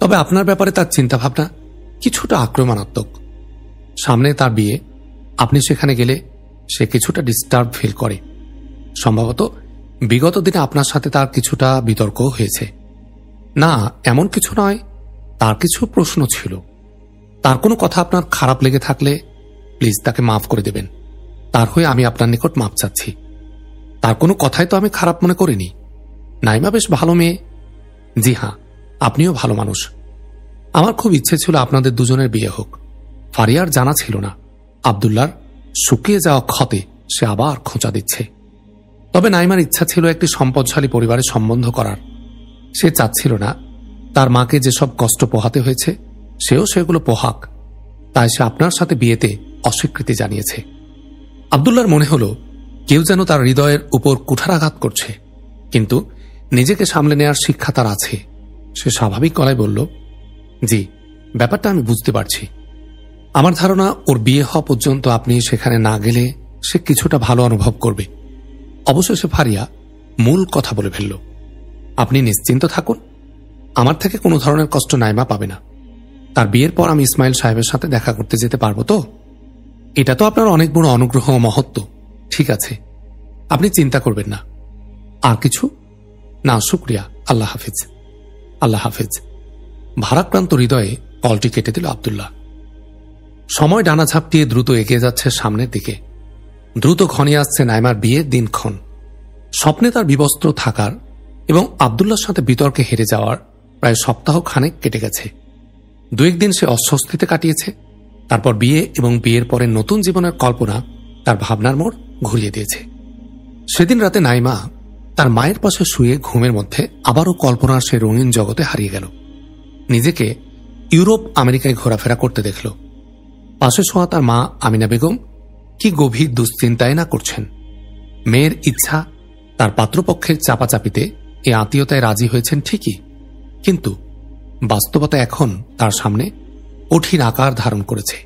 তবে আপনার ব্যাপারে তার চিন্তাভাবনা কিছুটা আক্রমণাত্মক। সামনে তার বিয়ে, আপনি সেখানে গেলে সে কিছুটা ডিস্টার্ব ফিল করে। সম্ভবত বিগত দিনে আপনার সাথে তার কিছুটা বিতর্ক হয়েছে। না, এমন কিছু নয়, তার কিছু প্রশ্ন ছিল। তার কোনো কথা আপনার খারাপ লেগে থাকলে প্লিজ তাকে মাফ করে দেবেন। তার হয়ে আমি আপনার নিকট মাপ চাচ্ছি। তার কোনো কথাই তো আমি খারাপ মনে করিনি। নাইমা বেশ ভালো মেয়ে। জি হ্যাঁ আপনিও ভালো মানুষ। আমার খুব ইচ্ছে ছিল আপনাদের দুজনের বিয়ে হোক। ফারিয়ার জানা ছিল না। আবদুল্লার শুকিয়ে যাওয়া ক্ষতে সে আবার খোঁচা দিচ্ছে। তবে নাইমার ইচ্ছা ছিল একটি সম্পদশালী পরিবারের সম্বন্ধ করার। সে চাচ্ছিল না। তার মাকে যেসব কষ্ট পোহাতে হয়েছে, সেও সেগুলো পোহাক। তাই সে আপনার সাথে বিয়েতে অস্বীকৃতি জানিয়েছে। আবদুল্লার মনে হল কেউ যেন তার হৃদয়ের উপর কুঠারাঘাত করছে, কিন্তু নিজেকে সামলে নেয়ার শিক্ষা তার আছে। সে স্বাভাবিক গলায় বলল, জি, ব্যাপারটা আমি বুঝতে পারছি। আমার ধারণা ওর বিয়ে হওয়া পর্যন্ত আপনি সেখানে না গেলে সে কিছুটা ভালো অনুভব করবে। অবশেষে ফারিয়া মূল কথা বলে ফেলল, আপনি নিশ্চিন্ত থাকুন, আমার থেকে কোনো ধরনের কষ্ট নাইমা পাবে না। তার বিয়ের পর আমি ইসমাইল সাহেবের সাথে দেখা করতে যেতে পারব তো? এটা তো আপনার অনেক বড় অনুগ্রহ ও মহত্ব। ঠিক আছে। আপনি চিন্তা করবেন না। আর কিছু? না, শুক্রিয়া। আল্লাহ হাফিজ। আল্লাহ হাফিজ। ভারাক্রান্ত হৃদয়ে কলটি কেটে দিল আবদুল্লাহ। সময় ডানা ঝাপটিয়ে দ্রুত এগিয়ে যাচ্ছে সামনের দিকে। দ্রুত ঘনিয়ে আসছে নাইমার বিয়ের দিনক্ষণ। স্বপ্নে তার বিবস্ত্র থাকার এবং আবদুল্লার সাথে বিতর্কে হেরে যাওয়ার প্রায় সপ্তাহ খানেক কেটে গেছে। দু একদিন সে অস্বস্তিতে কাটিয়েছে। তারপর বিয়ে এবং বিয়ের পরে নতুন জীবনের কল্পনা, তার ভাবনার মোড় ঘুরিয়ে দিয়েছে। সেদিন রাতে নাইমা তার মায়ের পাশে শুয়ে ঘুমের মধ্যে আবারও কল্পনার সে রঙিন জগতে হারিয়ে গেল। নিজেকে ইউরোপ আমেরিকায় ঘোরাফেরা করতে দেখল। পাশে শোয়া তার মা আমিনা বেগম কি গভীর দুশ্চিন্তায় না করছেন। মেয়ের ইচ্ছা তার পাত্রপক্ষের চাপাচাপিতে এ আত্মীয়তায় রাজি হয়েছেন ঠিকই, কিন্তু বাস্তবতা এখন তার সামনে কঠিন আকার ধারণ করেছে।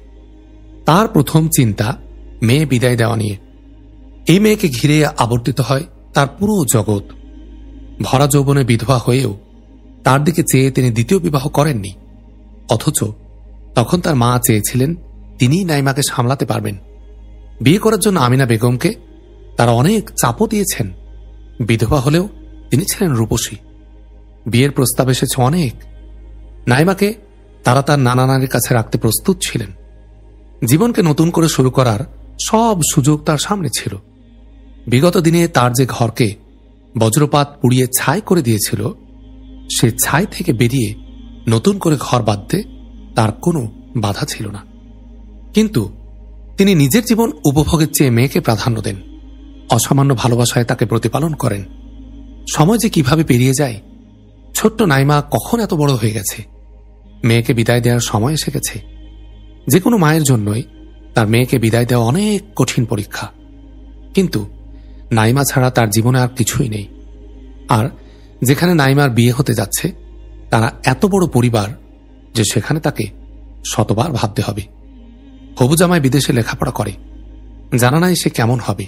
তার প্রথম চিন্তা মেয়ে বিদায় দেওয়া নিয়ে। এই মেয়েকে ঘিরে আবর্তিত হয় তার পুরো জগৎ। ভরা যৌবনে বিধবা হয়েও তার দিকে চেয়ে তিনি দ্বিতীয় বিবাহ করেননি। অথচ তখন তার মা চেয়েছিলেন তিনিই নাইমাকে সামলাতে পারবেন। বিয়ে করার জন্য আমিনা বেগমকে তারা অনেক চাপও দিয়েছেন। বিধবা হলেও তিনি ছিলেন রূপসী। বিয়ের প্রস্তাব এসেছে অনেক। নাইমাকে তারা তার নানা নারীর কাছে রাখতে প্রস্তুত ছিলেন। জীবনকে নতুন করে শুরু করার সব সুযোগ তার সামনে ছিল। বিগত দিনে তার যে ঘরকে বজ্রপাত পুড়িয়ে ছাই করে দিয়েছিল, সে ছাই থেকে বেরিয়ে নতুন করে ঘর বাঁধতে তার কোনো বাধা ছিল না। কিন্তু তিনি নিজের জীবন উপভোগের চেয়ে মেয়েকে প্রাধান্য দেন, অসামান্য ভালোবাসায় তাকে প্রতিপালন করেন। সময় যে কীভাবে পেরিয়ে যায়, ছোট্ট নাইমা কখন এত বড় হয়ে গেছে? মেয়েকে বিদায় দেওয়ার সময় এসে গেছে। যে কোনো মায়ের জন্যই তার মেয়েকে বিদায় দেওয়া অনেক কঠিন পরীক্ষা। কিন্তু নাইমা ছাড়া তার জীবনে আর কিছুই নেই। আর যেখানে নাইমার বিয়ে হতে যাচ্ছে, তারা এত বড় পরিবার যে সেখানে তাকে শতবার ভাবতে হবে। হবু জামাই বিদেশে লেখাপড়া করে। জানা নাই সে কেমন হবে।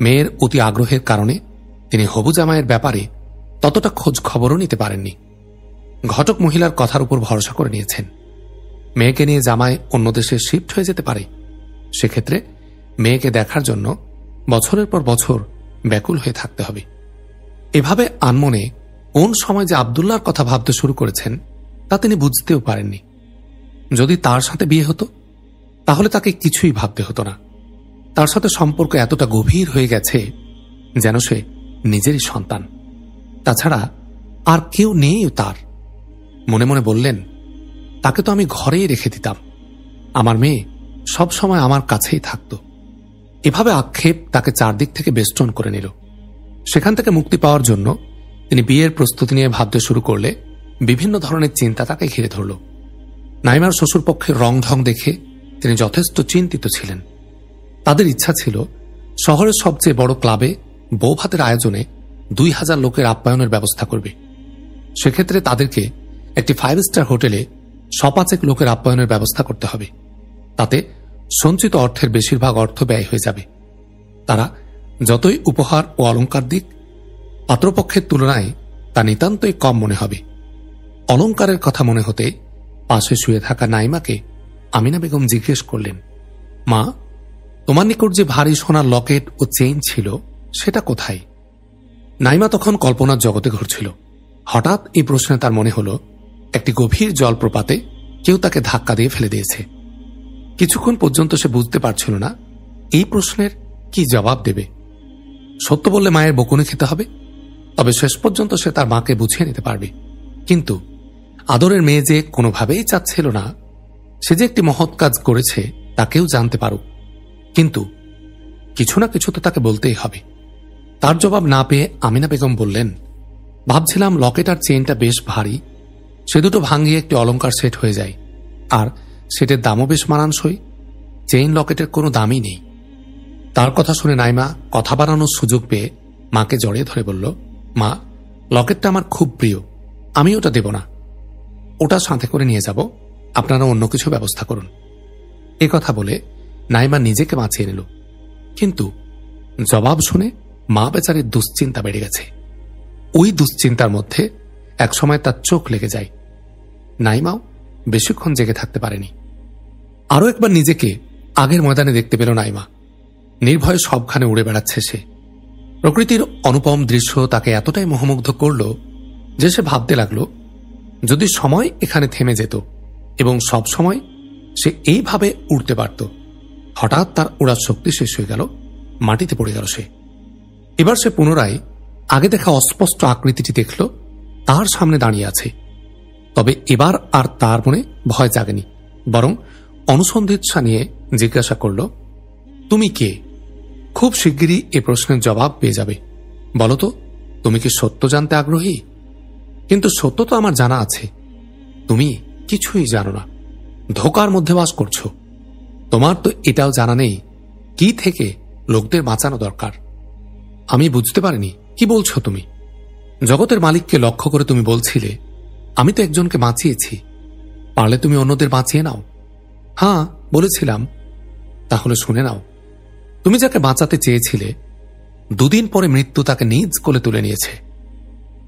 মেয়ের অতি আগ্রহের কারণে তিনি হবু জামাইয়ের ব্যাপারে ততটা খোঁজ খবরও নিতে পারেননি। ঘটক মহিলার কথার উপর ভরসা করে নিয়েছেন। মেয়েকে নিয়ে জামাই অন্য দেশে শিফট হয়ে যেতে পারে। সেক্ষেত্রে মেয়েকে দেখার জন্য বছরের পর বছর ব্যাকুল হয়ে থাকতে হবে। এভাবে আনমনে কোন সময় যে আবদুল্লার কথা ভাবতে শুরু করেছেন, তা তিনি বুঝতেও পারেননি। যদি তার সাথে বিয়ে হতো, তাহলে তাকে কিছুই ভাবতে হতো না। তার সাথে সম্পর্ক এতটা গভীর হয়ে গেছে যেন সে নিজেরই সন্তান। তাছাড়া আর কেউ নেই তার। মনে মনে বললেন, তাকে তো আমি ঘরেই রেখে দিতাম। আমার মেয়ে সব সময় আমার কাছেই থাকত। এভাবে আক্ষেপ তাকে চারদিক থেকে বেষ্টন করে নিল। সেখান থেকে মুক্তি পাওয়ার জন্য তিনি বিয়ের প্রস্তুতি নিয়ে ভাবতে শুরু করলে বিভিন্ন ধরনের চিন্তা তাকে ঘিরে ধরল। নাইমার শ্বশুরপক্ষের রং ঢং দেখে তিনি যথেষ্ট চিন্তিত ছিলেন। তাদের ইচ্ছা ছিল শহরের সবচেয়ে বড় ক্লাবে বৌভাতের আয়োজনে দুই হাজার লোকের আপ্যায়নের ব্যবস্থা করবে। সেক্ষেত্রে তাদেরকে একটি ফাইভ স্টার হোটেলে সপাচেক লোকের আপ্যায়নের ব্যবস্থা করতে হবে। তাতে সঞ্চিত অর্থের বেশিরভাগ অর্থ ব্যয় হয়ে যাবে। তারা যতই উপহার ও অলঙ্কার দিক, পাত্রপক্ষের তুলনায় তা নিতান্তই কম মনে হবে। অলঙ্কারের কথা মনে হতে পাশে শুয়ে থাকা নাইমাকে আমিনা বেগম জিজ্ঞেস করলেন, মা, তোমার নিকট যে ভারী সোনার লকেট ও চেইন ছিল, সেটা কোথায়? নাইমা তখন কল্পনার জগতে ঘুরছিল। হঠাৎ এই প্রশ্নে তার মনে হল, একটি গভীর জলপ্রপাতে কেউ তাকে ধাক্কা দিয়ে ফেলে দিয়েছে। কিছুক্ষণ পর্যন্ত সে বুঝতে পারছিল না, এই প্রশ্নের কি জবাব দেবে? সত্য বললে মায়ের বকুনে খেতে হবে, তবে শেষ পর্যন্ত সে তার মাকে বুঝিয়ে নিতে পারবে। কিন্তু আদরের মেয়ে যে কোনোভাবেই চাচ্ছিল না, সে যে একটি মহৎ কাজ করেছে তাকেও জানতে পারুক। কিন্তু কিছু না কিছু তো তাকে বলতেই হবে। তার জবাব না পেয়ে আমিনা বেগম বললেন, ভাবছিলাম লকেট আর চেইনটা বেশ ভারী, সে দুটো ভাঙিয়ে একটি অলঙ্কার সেট হয়ে যায়, আর সেটের দামও বেশ মানানসই। চেইন লকেটের কোনো দামই নেই। তার কথা শুনে নাইমা কথা বাড়ানোর সুযোগ পেয়ে মাকে জড়িয়ে ধরে বলল, মা, লকেটটা আমার খুব প্রিয়। আমি ওটা দেব না। ওটা সাথে করে নিয়ে যাব। আপনারা অন্য কিছু ব্যবস্থা করুন। এ কথা বলে নাইমা নিজেকে বাঁচিয়ে নিল। কিন্তু জবাব শুনে মা বেচারের দুশ্চিন্তা বেড়ে গেছে। ওই দুশ্চিন্তার মধ্যে একসময় তার চোখ লেগে যায়। নাইমাও বেশিক্ষণ জেগে থাকতে পারেনি। আরও একবার নিজেকে আগের ময়দানে দেখতে পেল নাইমা। নির্ভয়ে সবখানে উড়ে বেড়াচ্ছে সে। প্রকৃতির অনুপম দৃশ্য তাকে এতটাই মোহমুগ্ধ করল যে সে ভাবতে লাগল, যদি সময় এখানে থেমে যেত এবং সব সময় সে এইভাবে উড়তে পারত, হঠাৎ তার উড়ার শক্তি শেষ হয়ে গেল, মাটিতে পড়ে গেল সে। এবার সে পুনরায় আগে দেখা অস্পষ্ট আকৃতিটি দেখল, তার সামনে দাঁড়িয়ে আছে। তবে এবার আর তার মনে ভয় জাগেনি, বরং অনুসন্ধিৎসা নিয়ে জিজ্ঞাসা করল, তুমি কে? খুব শিগগিরই এ প্রশ্নের জবাব পেয়ে যাবে। বলতো তুমি কি সত্য জানতে আগ্রহী? কিন্তু সত্য তো আমার জানা আছে। তুমি কিছুই জানো না। ধোকার মধ্যে বাস করছ। তোমার তো এটাও জানা নেই কি থেকে লোকদের বাঁচানো দরকার। আমি বুঝতে পারিনি, কি বলছো তুমি? জগতের মালিককে লক্ষ্য করে তুমি বলছিলে, আমি তো একজনকে বাঁচিয়েছি। পারলে তুমি অন্যদের বাঁচিয়ে নাও। হ্যাঁ বলেছিলাম। তাহলে শুনে নাও। তুমি যাকে বাঁচাতে চেয়েছিলে, দুদিন পরে মৃত্যু তাকে নিজ কোলে তুলে নিয়েছে।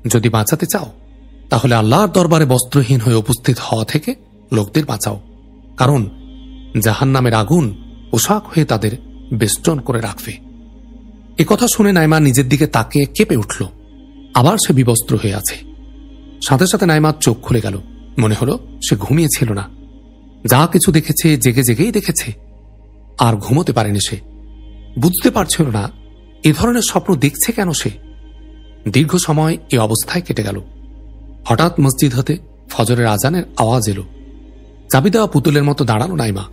যদি বাঁচাতে চাও, তাহলে আল্লাহর দরবারে বস্ত্রহীন হয়ে উপস্থিত হওয়া থেকে লোকদের বাঁচাও। কারণ জাহান নামের আগুন পোশাক হয়ে তাদের বেষ্টন করে রাখবে। এ কথা শুনে নাইমা নিজের দিকে তাকে কেঁপে উঠল। আবার সে বিবস্ত্র হয়ে আছে। সাথে সাথে নাইমার চোখ খুলে গেল। মনে হলো সে ঘুমিয়েছিল না। যা কিছু দেখেছে, জেগে জেগেই দেখেছে। আর ঘুমোতে পারেনি সে। বুঝতে পারছিল না, এ ধরনের স্বপ্ন দেখছে কেন সে? দীর্ঘ সময় এ অবস্থায় কেটে গেল। হঠাৎ মসজিদ হতে ফজরের আজানের আওয়াজ এলো। চাবি দেওয়া পুতুলের মতো দাঁড়াল নাইমা।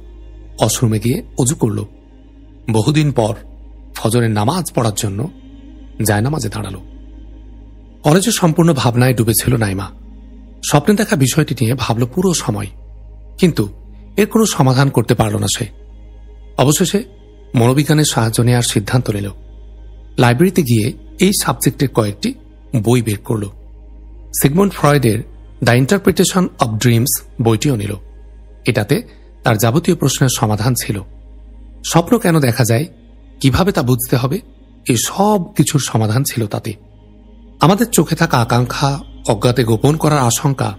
অশ্রমে গিয়ে অজু করল। বহুদিন পর ফজরের নামাজ পড়ার জন্য জায়নামাজে দাঁড়াল। কলেজে সম্পূর্ণ ভাবনায় ডুবেছিল নাইমা। স্বপ্নে দেখা বিষয়টি নিয়ে ভাবল পুরো সময়। কিন্তু এর কোনো সমাধান করতে পারল না সে। অবশেষে মনোবিজ্ঞানের সাহায্য নেওয়ার সিদ্ধান্ত নিল। লাইব্রেরিতে গিয়ে এই সাবজেক্টের কয়েকটি বই বের করল। সিগমন্ড ফ্রয়েডের দ্য ইন্টারপ্রিটেশন অব ড্রিমস বইটিও নিল। এটাতে তার যাবতীয় প্রশ্নের সমাধান ছিল। স্বপ্ন কেন দেখা যায়, কীভাবে তা বুঝতে হবে এই সব কিছুর সমাধান ছিল তাতে। আমাদের চোখে থাকা আকাঙ্ক্ষা, অজ্ঞাতে গোপন করার আশঙ্কা,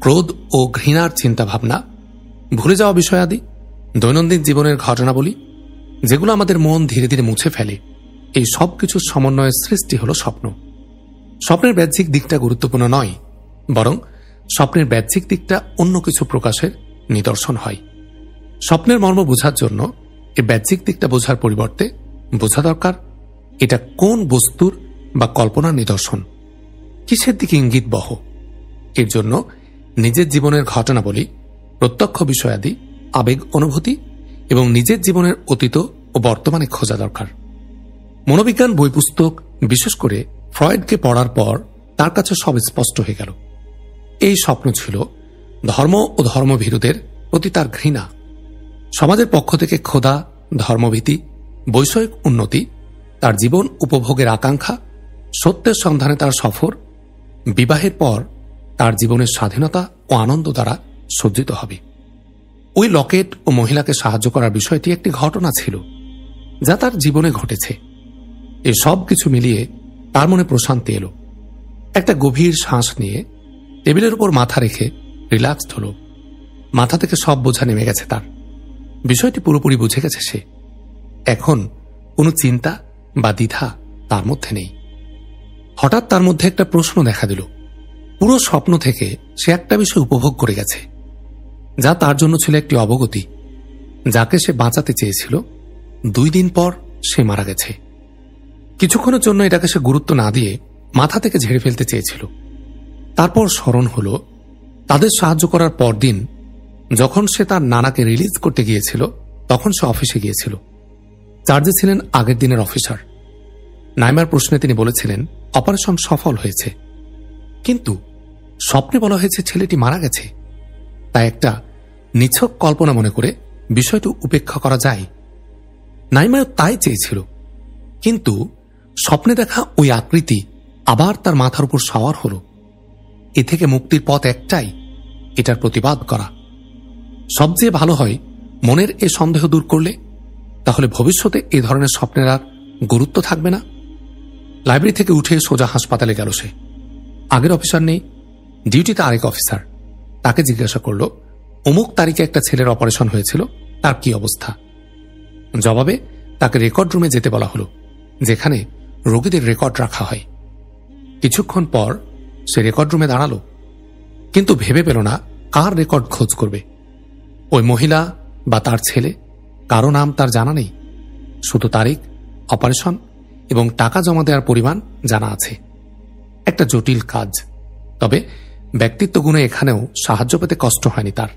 ক্রোধ ও ঘৃণার চিন্তাভাবনা ভুলে যাওয়া বিষয়াদি দৈনন্দিন জীবনের ঘটনাবলী? যেগুলো আমাদের মন ধীরে ধীরে মুছে ফেলে। এই সব কিছুর সমন্বয়ের সৃষ্টি হল স্বপ্ন। স্বপ্নের ব্যাহ্যিক দিকটা গুরুত্বপূর্ণ নয়, বরং স্বপ্নের ব্যাহ্যিক দিকটা অন্য কিছু প্রকাশের নিদর্শন হয়। স্বপ্নের মর্ম বোঝার জন্য এই ব্যাহ্যিক দিকটা বোঝার পরিবর্তে বোঝা দরকার এটা কোন বস্তুর বা কল্পনার নিদর্শন। কিসের দিকে ইঙ্গিত বহ? এর জন্য নিজের জীবনের ঘটনাবলী প্রত্যক্ষ বিষয়াদি, আবেগ, অনুভূতি এবং নিজের জীবনের অতীত ও বর্তমানে খোঁজা দরকার। মনোবিজ্ঞান বই পুস্তক বিশেষ করে ফ্রয়েডকে পড়ার পর তার কাছে সব স্পষ্ট হয়ে গেল। এই স্বপ্ন ছিল ধর্ম ও ধর্মভীরুদের প্রতি তার ঘৃণা। সমাজের পক্ষ থেকে ক্ষোধা, ধর্মভীতি, বৈষয়িক উন্নতি, তার জীবন উপভোগের আকাঙ্ক্ষা, সত্যের সন্ধানে তার সফর, বিবাহের পর তার জীবনের স্বাধীনতা ও আনন্দ দ্বারা সজ্জিত হবে। ওই লকেট ও মহিলাকে সাহায্য করার বিষয়টি একটি ঘটনা ছিল, যা তার জীবনে ঘটেছে। এ সব কিছু মিলিয়ে তার মনে প্রশান্তি এলো। একটা গভীর শ্বাস নিয়ে টেবিলের উপর মাথা রেখে রিল্যাক্সড হল। মাথা থেকে সব বোঝা নেমে গেছে তার। বিষয়টি পুরোপুরি বুঝে গেছে সে। এখন কোনো চিন্তা বা দ্বিধা তার মধ্যে নেই। হঠাৎ তার মধ্যে একটা প্রশ্ন দেখা দিল। পুরো স্বপ্ন থেকে সে একটা বিষয় উপভোগ করে গেছে। যা তার জন্য ছিল একটি অবগতি, যাকে সে বাঁচাতে চেয়েছিল। দুই দিন পর সে মারা গেছে। কিছুক্ষণের জন্য এটাকে সে গুরুত্ব না দিয়ে মাথা থেকে ঝেড়ে ফেলতে চেয়েছিল। তারপর স্মরণ হল, তাদের সাহায্য করার পরদিন যখন সে তার নানাকে রিলিজ করতে গিয়েছিল, তখন সে অফিসে গিয়েছিল। চার্জে ছিলেন আগের দিনের অফিসার। নাইমার প্রশ্নে তিনি বলেছিলেন, অপারেশন সফল হয়েছে। কিন্তু স্বপ্নে বলা হয়েছে ছেলেটি মারা গেছে। তাই একটা নিছক কল্পনা মনে করে বিষয়টি উপেক্ষা করা যায়। নাইমাও তাই চেয়েছিল। কিন্তু স্বপ্নে দেখা ওই আকৃতি আবার তার মাথার উপর সাওয়ার হল। এ থেকে মুক্তির পথ একটাই, এটার প্রতিবাদ করা। সবচেয়ে ভালো হয় মনের এ সন্দেহ দূর করলে, তাহলে ভবিষ্যতে এ ধরনের স্বপ্নের আর গুরুত্ব থাকবে না। লাইব্রেরি থেকে উঠে সোজা হাসপাতালে গেল সে। আগের অফিসার নেই, ডিউটিতে আরেক অফিসার। তাকে জিজ্ঞাসা করল, অমুক তারিখে একটা ছেলের অপারেশন হয়েছিল? তার কি অবস্থা? জবাবে তাকে রেকর্ড রুমে যেতে বলা হলো, যেখানে রোগীদের রেকর্ড রাখা হয়। কিছুক্ষণ পর সে রেকর্ড রুমে দাঁড়াল, কিন্তু ভেবে পেল না কার রেকর্ড খোঁজ করবে। ওই মহিলা বা তার ছেলে, কারও নাম তার জানা নেই। শুধু তারিখ, অপারেশন এবং টাকা জমা দেওয়ার পরিমাণ জানা আছে। একটা জটিল কাজ, তবে ব্যক্তিত্ব গুণে এখানেও সাহায্য পেতে কষ্ট হয়নি তার।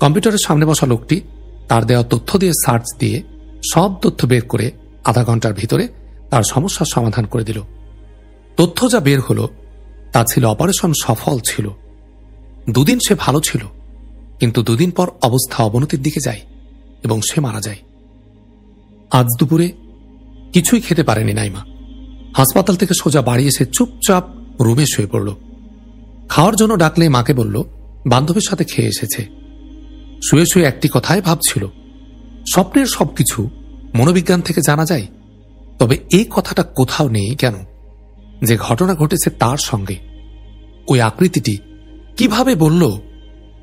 কম্পিউটারের সামনে বসা লোকটি তার দেওয়া তথ্য দিয়ে সার্চ দিয়ে সব তথ্য বের করে আধা ঘণ্টার ভিতরে তার সমস্যার সমাধান করে দিল। তথ্য যা বের হল, তা ছিল অপারেশন সফল ছিল। দুদিন সে ভালো ছিল, কিন্তু দুদিন পর অবস্থা অবনতির দিকে যায় এবং সে মারা যায়। আজ দুপুরে কিছুই খেতে পারেনি নাইমা। হাসপাতাল থেকে সোজা বাড়ি এসে চুপচাপ রুমে শুয়ে পড়ল। খাওয়ার জন্য ডাকলে মাকে বলল, বান্ধবীর সাথে খেয়ে এসেছে। শুয়ে শুয়ে একটি কথাই ভাবছিল, স্বপ্নের সবকিছু মনোবিজ্ঞান থেকে জানা যায়, তবে এই কথাটা কোথাও নেই কেন? যে ঘটনা ঘটেছে তার সঙ্গে। ওই আকৃতিটি কীভাবে বলল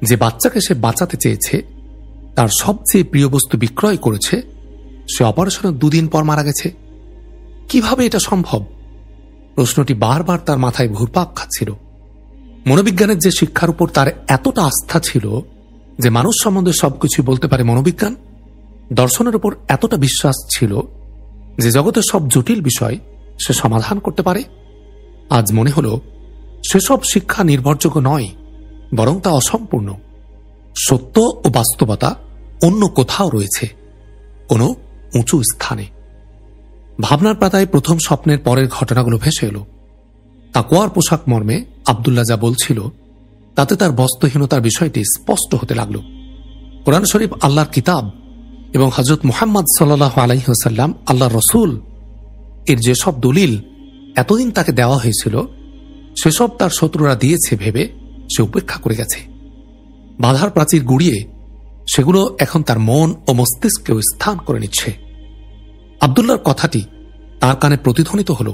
যে বাচ্চাকে সে বাঁচাতে চেয়েছে, তার সবচেয়ে প্রিয় বস্তু বিক্রয় করেছে, সে অপারেশনের দুদিন পর মারা গেছে। কীভাবে এটা সম্ভব? প্রশ্নটি বারবার তার মাথায় ঘুরপাক খাচ্ছিল। মনোবিজ্ঞানের যে শিক্ষার উপর তার এতটা আস্থা ছিল যে মানুষ সম্বন্ধে সবকিছু বলতে পারে মনোবিজ্ঞান, দর্শনের উপর এতটা বিশ্বাস ছিল যে জগতের সব জটিল বিষয় সে সমাধান করতে পারে। আজ মনে হল, সেসব শিক্ষা নির্ভরযোগ্য নয়, বরং তা অসম্পূর্ণ। সত্য ও বাস্তবতা অন্য কোথাও রয়েছে, কোনো উঁচু স্থানে। ভাবনার পাতায় প্রথম স্বপ্নের পরের ঘটনাগুলো ভেসে এলো। তাকোয়ার পোশাক মর্মে আবদুল্লাহ যা বলছিল, তাতে তার বস্তুহীনতার বিষয়টি স্পষ্ট হতে লাগল। কোরআন শরীফ আল্লাহর কিতাব এবং হজরত মোহাম্মদ সাল্লাহ আলাইসাল্লাম আল্লাহ রসুল, এর যেসব দলিল এতদিন তাকে দেওয়া হয়েছিল, সেসব তার শত্রুরা দিয়েছে ভেবে সে উপেক্ষা করে গেছে। বাধার প্রাচীর গুড়িয়ে সেগুলো এখন তার মন ও মস্তিষ্কেও স্থান করে নিচ্ছে। আবদুল্লার কথাটি তার কানে প্রতিধ্বনিত হল।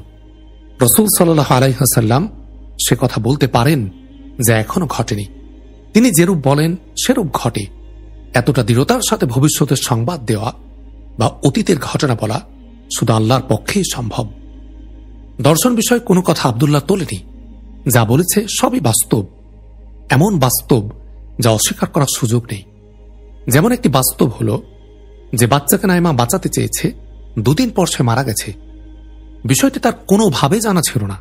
রসুল সাল্লাহ আলাইহাসাল্লাম সে কথা বলতে পারেন যা এখনও ঘটেনি। তিনি যেরূপ বলেন, সেরূপ ঘটে। এতটা দৃঢ়তার সাথে ভবিষ্যতের সংবাদ দেওয়া বা অতীতের ঘটনা বলা শুধু আল্লাহর পক্ষেই সম্ভব। দর্শন বিষয়ে কোনো কথা আবদুল্লাহ তোলেনি। যা বলেছে সবই বাস্তব। এমন বাস্তব যা অস্বীকার করার সুযোগ নেই। যেমন একটি বাস্তব হল, যে বাচ্চাকে নাইমা বাঁচাতে চেয়েছে, দুদিন পর সে মারা গেছে। বিষয়টি তার কোনোভাবে জানা ছিল না।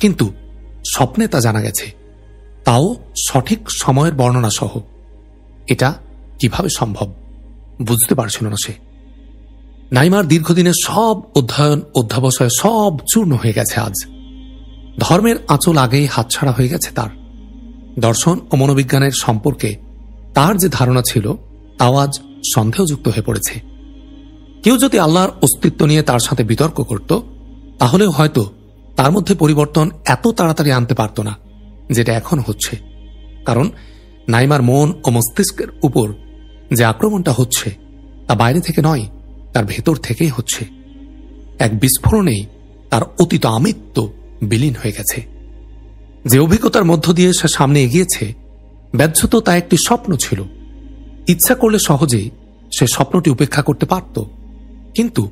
কিন্তু স্বপ্নে তা জানা গেছে। তাও সঠিক সময়ের বর্ণনা সহ এটা কীভাবে সম্ভব বুঝতে পারছিল না সে। নাইমার দীর্ঘদিনের সব অধ্যয়ন, অধ্যাবসায় সব চূর্ণ হয়ে গেছে আজ। ধর্মের আঁচল আগেই হাতছাড়া হয়ে গেছে তার। দর্শন ও মনোবিজ্ঞানের সম্পর্কে তার যে ধারণা ছিল, তাও আজ সন্দেহযুক্ত হয়ে পড়েছে। কেউ যদি আল্লাহর অস্তিত্ব নিয়ে তার সাথে বিতর্ক করত তাহলেও হয়তো তার মধ্যে পরিবর্তন এত তাড়াতাড়ি আনতে পারত না, যেটা এখন হচ্ছে। কারণ নাইমার মন ও মস্তিষ্কের উপর যে আক্রমণটা হচ্ছে, তা বাইরে থেকে নয়, তার ভেতর থেকেই হচ্ছে। এক বিস্ফোরণেই তার অতীত আমিত্ব বিলীন হয়ে গেছে। যে অভিজ্ঞতার মধ্য দিয়ে সে সামনে এগিয়েছে, ব্যর্থত তা একটি স্বপ্ন ছিল। ইচ্ছা করলে সহজেই সে স্বপ্নটি উপেক্ষা করতে পারত। কিন্তু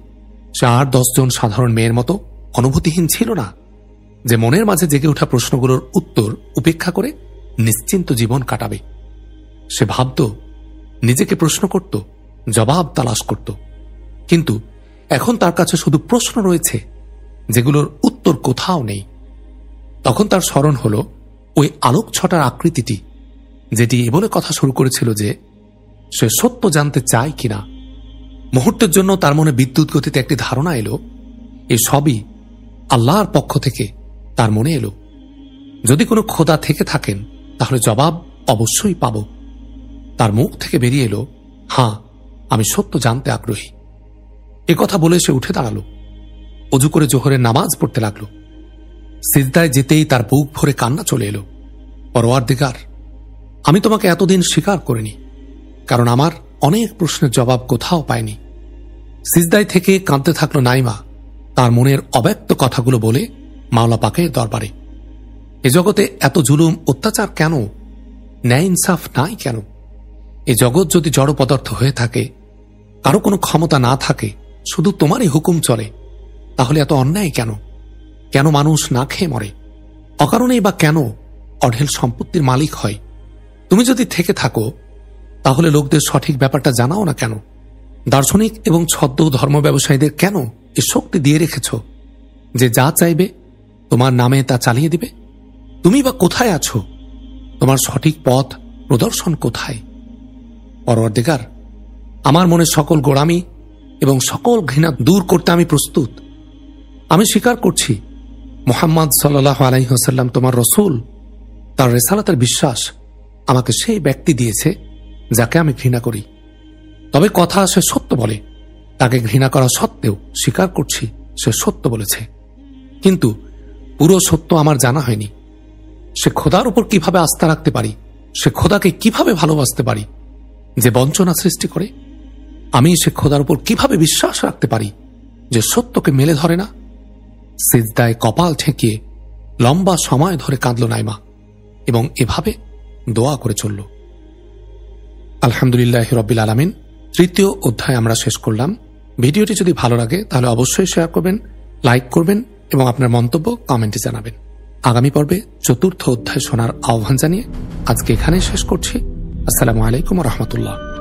সে আর দশজন সাধারণ মেয়ের মতো অনুভূতিহীন ছিল না যে মনের মাঝে জেগে ওঠা প্রশ্নগুলোর উত্তর উপেক্ষা করে নিশ্চিন্ত জীবন কাটাবে। সে ভাবত, নিজেকে প্রশ্ন করত, জবাব তালাশ করত। কিন্তু এখন তার কাছে শুধু প্রশ্ন রয়েছে যেগুলোর উত্তর কোথাও নেই। তখন তার স্মরণ হল ওই আলোক ছটার আকৃতিটি, যেটি এ বলে কথা শুরু করেছিল যে সে সত্য জানতে চায় কিনা। মুহূর্তের জন্য তার মনে বিদ্যুৎ গতিতে একটি ধারণা এলো, এ সবই আল্লাহর পক্ষ থেকে তার মনে এলো, যদি কোনো খোদা থেকে থাকেন, তাহলে জবাব অবশ্যই পাব। তার মুখ থেকে বেরিয়ে এলো হাঁ আমি সত্য জানতে আগ্রহী। এ কথা বলে সে উঠে দাঁড়াল, অজু করে জোহরের নামাজ পড়তে লাগল। সিজদায় যেতেই তার বুক ভরে কান্না চলে এলো পরোয়ার দিগার আমি তোমাকে এতদিন স্বীকার করিনি, কারণ আমার অনেক প্রশ্নের জবাব কোথাও পায়নি সিজদায় থেকে কাঁদতে থাকল নাইমা তার মনের অব্যক্ত কথাগুলো বলে মাওলা পাকের দরবারে। এ জগতে এত জুলুম, অত্যাচার কেন? ন্যায় ইনসাফ নাই কেন? এ জগৎ যদি জড় পদার্থ হয়ে থাকে, কারও কোনো ক্ষমতা না থাকে, শুধু তোমারই হুকুম চলে, তাহলে এত অন্যায় কেন? কেন মানুষ না খেয়ে মরে? অকারণেই বা কেন অঢেল সম্পত্তির মালিক হয়? তুমি যদি থেকে থাকো, তাহলে লোকদের সঠিক ব্যাপারটা জানাও না কেন? দার্শনিক এবং ছদ্ম ধর্ম ব্যবসায়ীদের কেন এ শক্তি দিয়ে রেখেছ? যে যা চাইবে, তোমার নামে তা চালিয়ে দিবে? তুমি বা কোথায় আছো? তোমার সঠিক পথ প্রদর্শন কোথায়? পরবর্তীকার, আমার মনে সকল গোড়ামি এবং সকল ঘৃণা দূর করতে আমি প্রস্তুত। আমি স্বীকার করছি, মোহাম্মদ সাল্লাহ আলাইহসাল্লাম তোমার রসুল, তার রেসালাতের বিশ্বাস আমাকে সেই ব্যক্তি দিয়েছে, যাকে আমি ঘৃণা করি। তবে কথা সে সত্য বলে। তাকে ঘৃণা করা সত্ত্বেও স্বীকার করছি সে সত্য বলেছে। কিন্তু পুরো সত্য আমার জানা হয়নি। সে খোদার উপর কীভাবে আস্থা রাখতে পারি? সে খোদাকে কীভাবে ভালোবাসতে পারি? যে বঞ্চনা সৃষ্টি করে, আমি সে খোদার উপর কীভাবে বিশ্বাস রাখতে পারি? যে সত্যকে মেলে ধরে না? সিজদায় কপাল ঠেকিয়ে লম্বা সময় ধরে কাঁদল নাইমা এবং এভাবে দোয়া করে চলল। আলহামদুলিল্লাহ রব্বিল আলমিন। তৃতীয় অধ্যায় আমরা শেষ করলাম। ভিডিওটি যদি ভালো লাগে, তাহলে অবশ্যই শেয়ার করবেন লাইক করবেন এবং আপনার মন্তব্য কমেন্টে জানাবেন। আগামী পর্বে চতুর্থ অধ্যায় শোনার আহ্বান জানিয়ে আজকে এখানেই শেষ করছি। আসসালামু আলাইকুম রহমতুল্লাহ।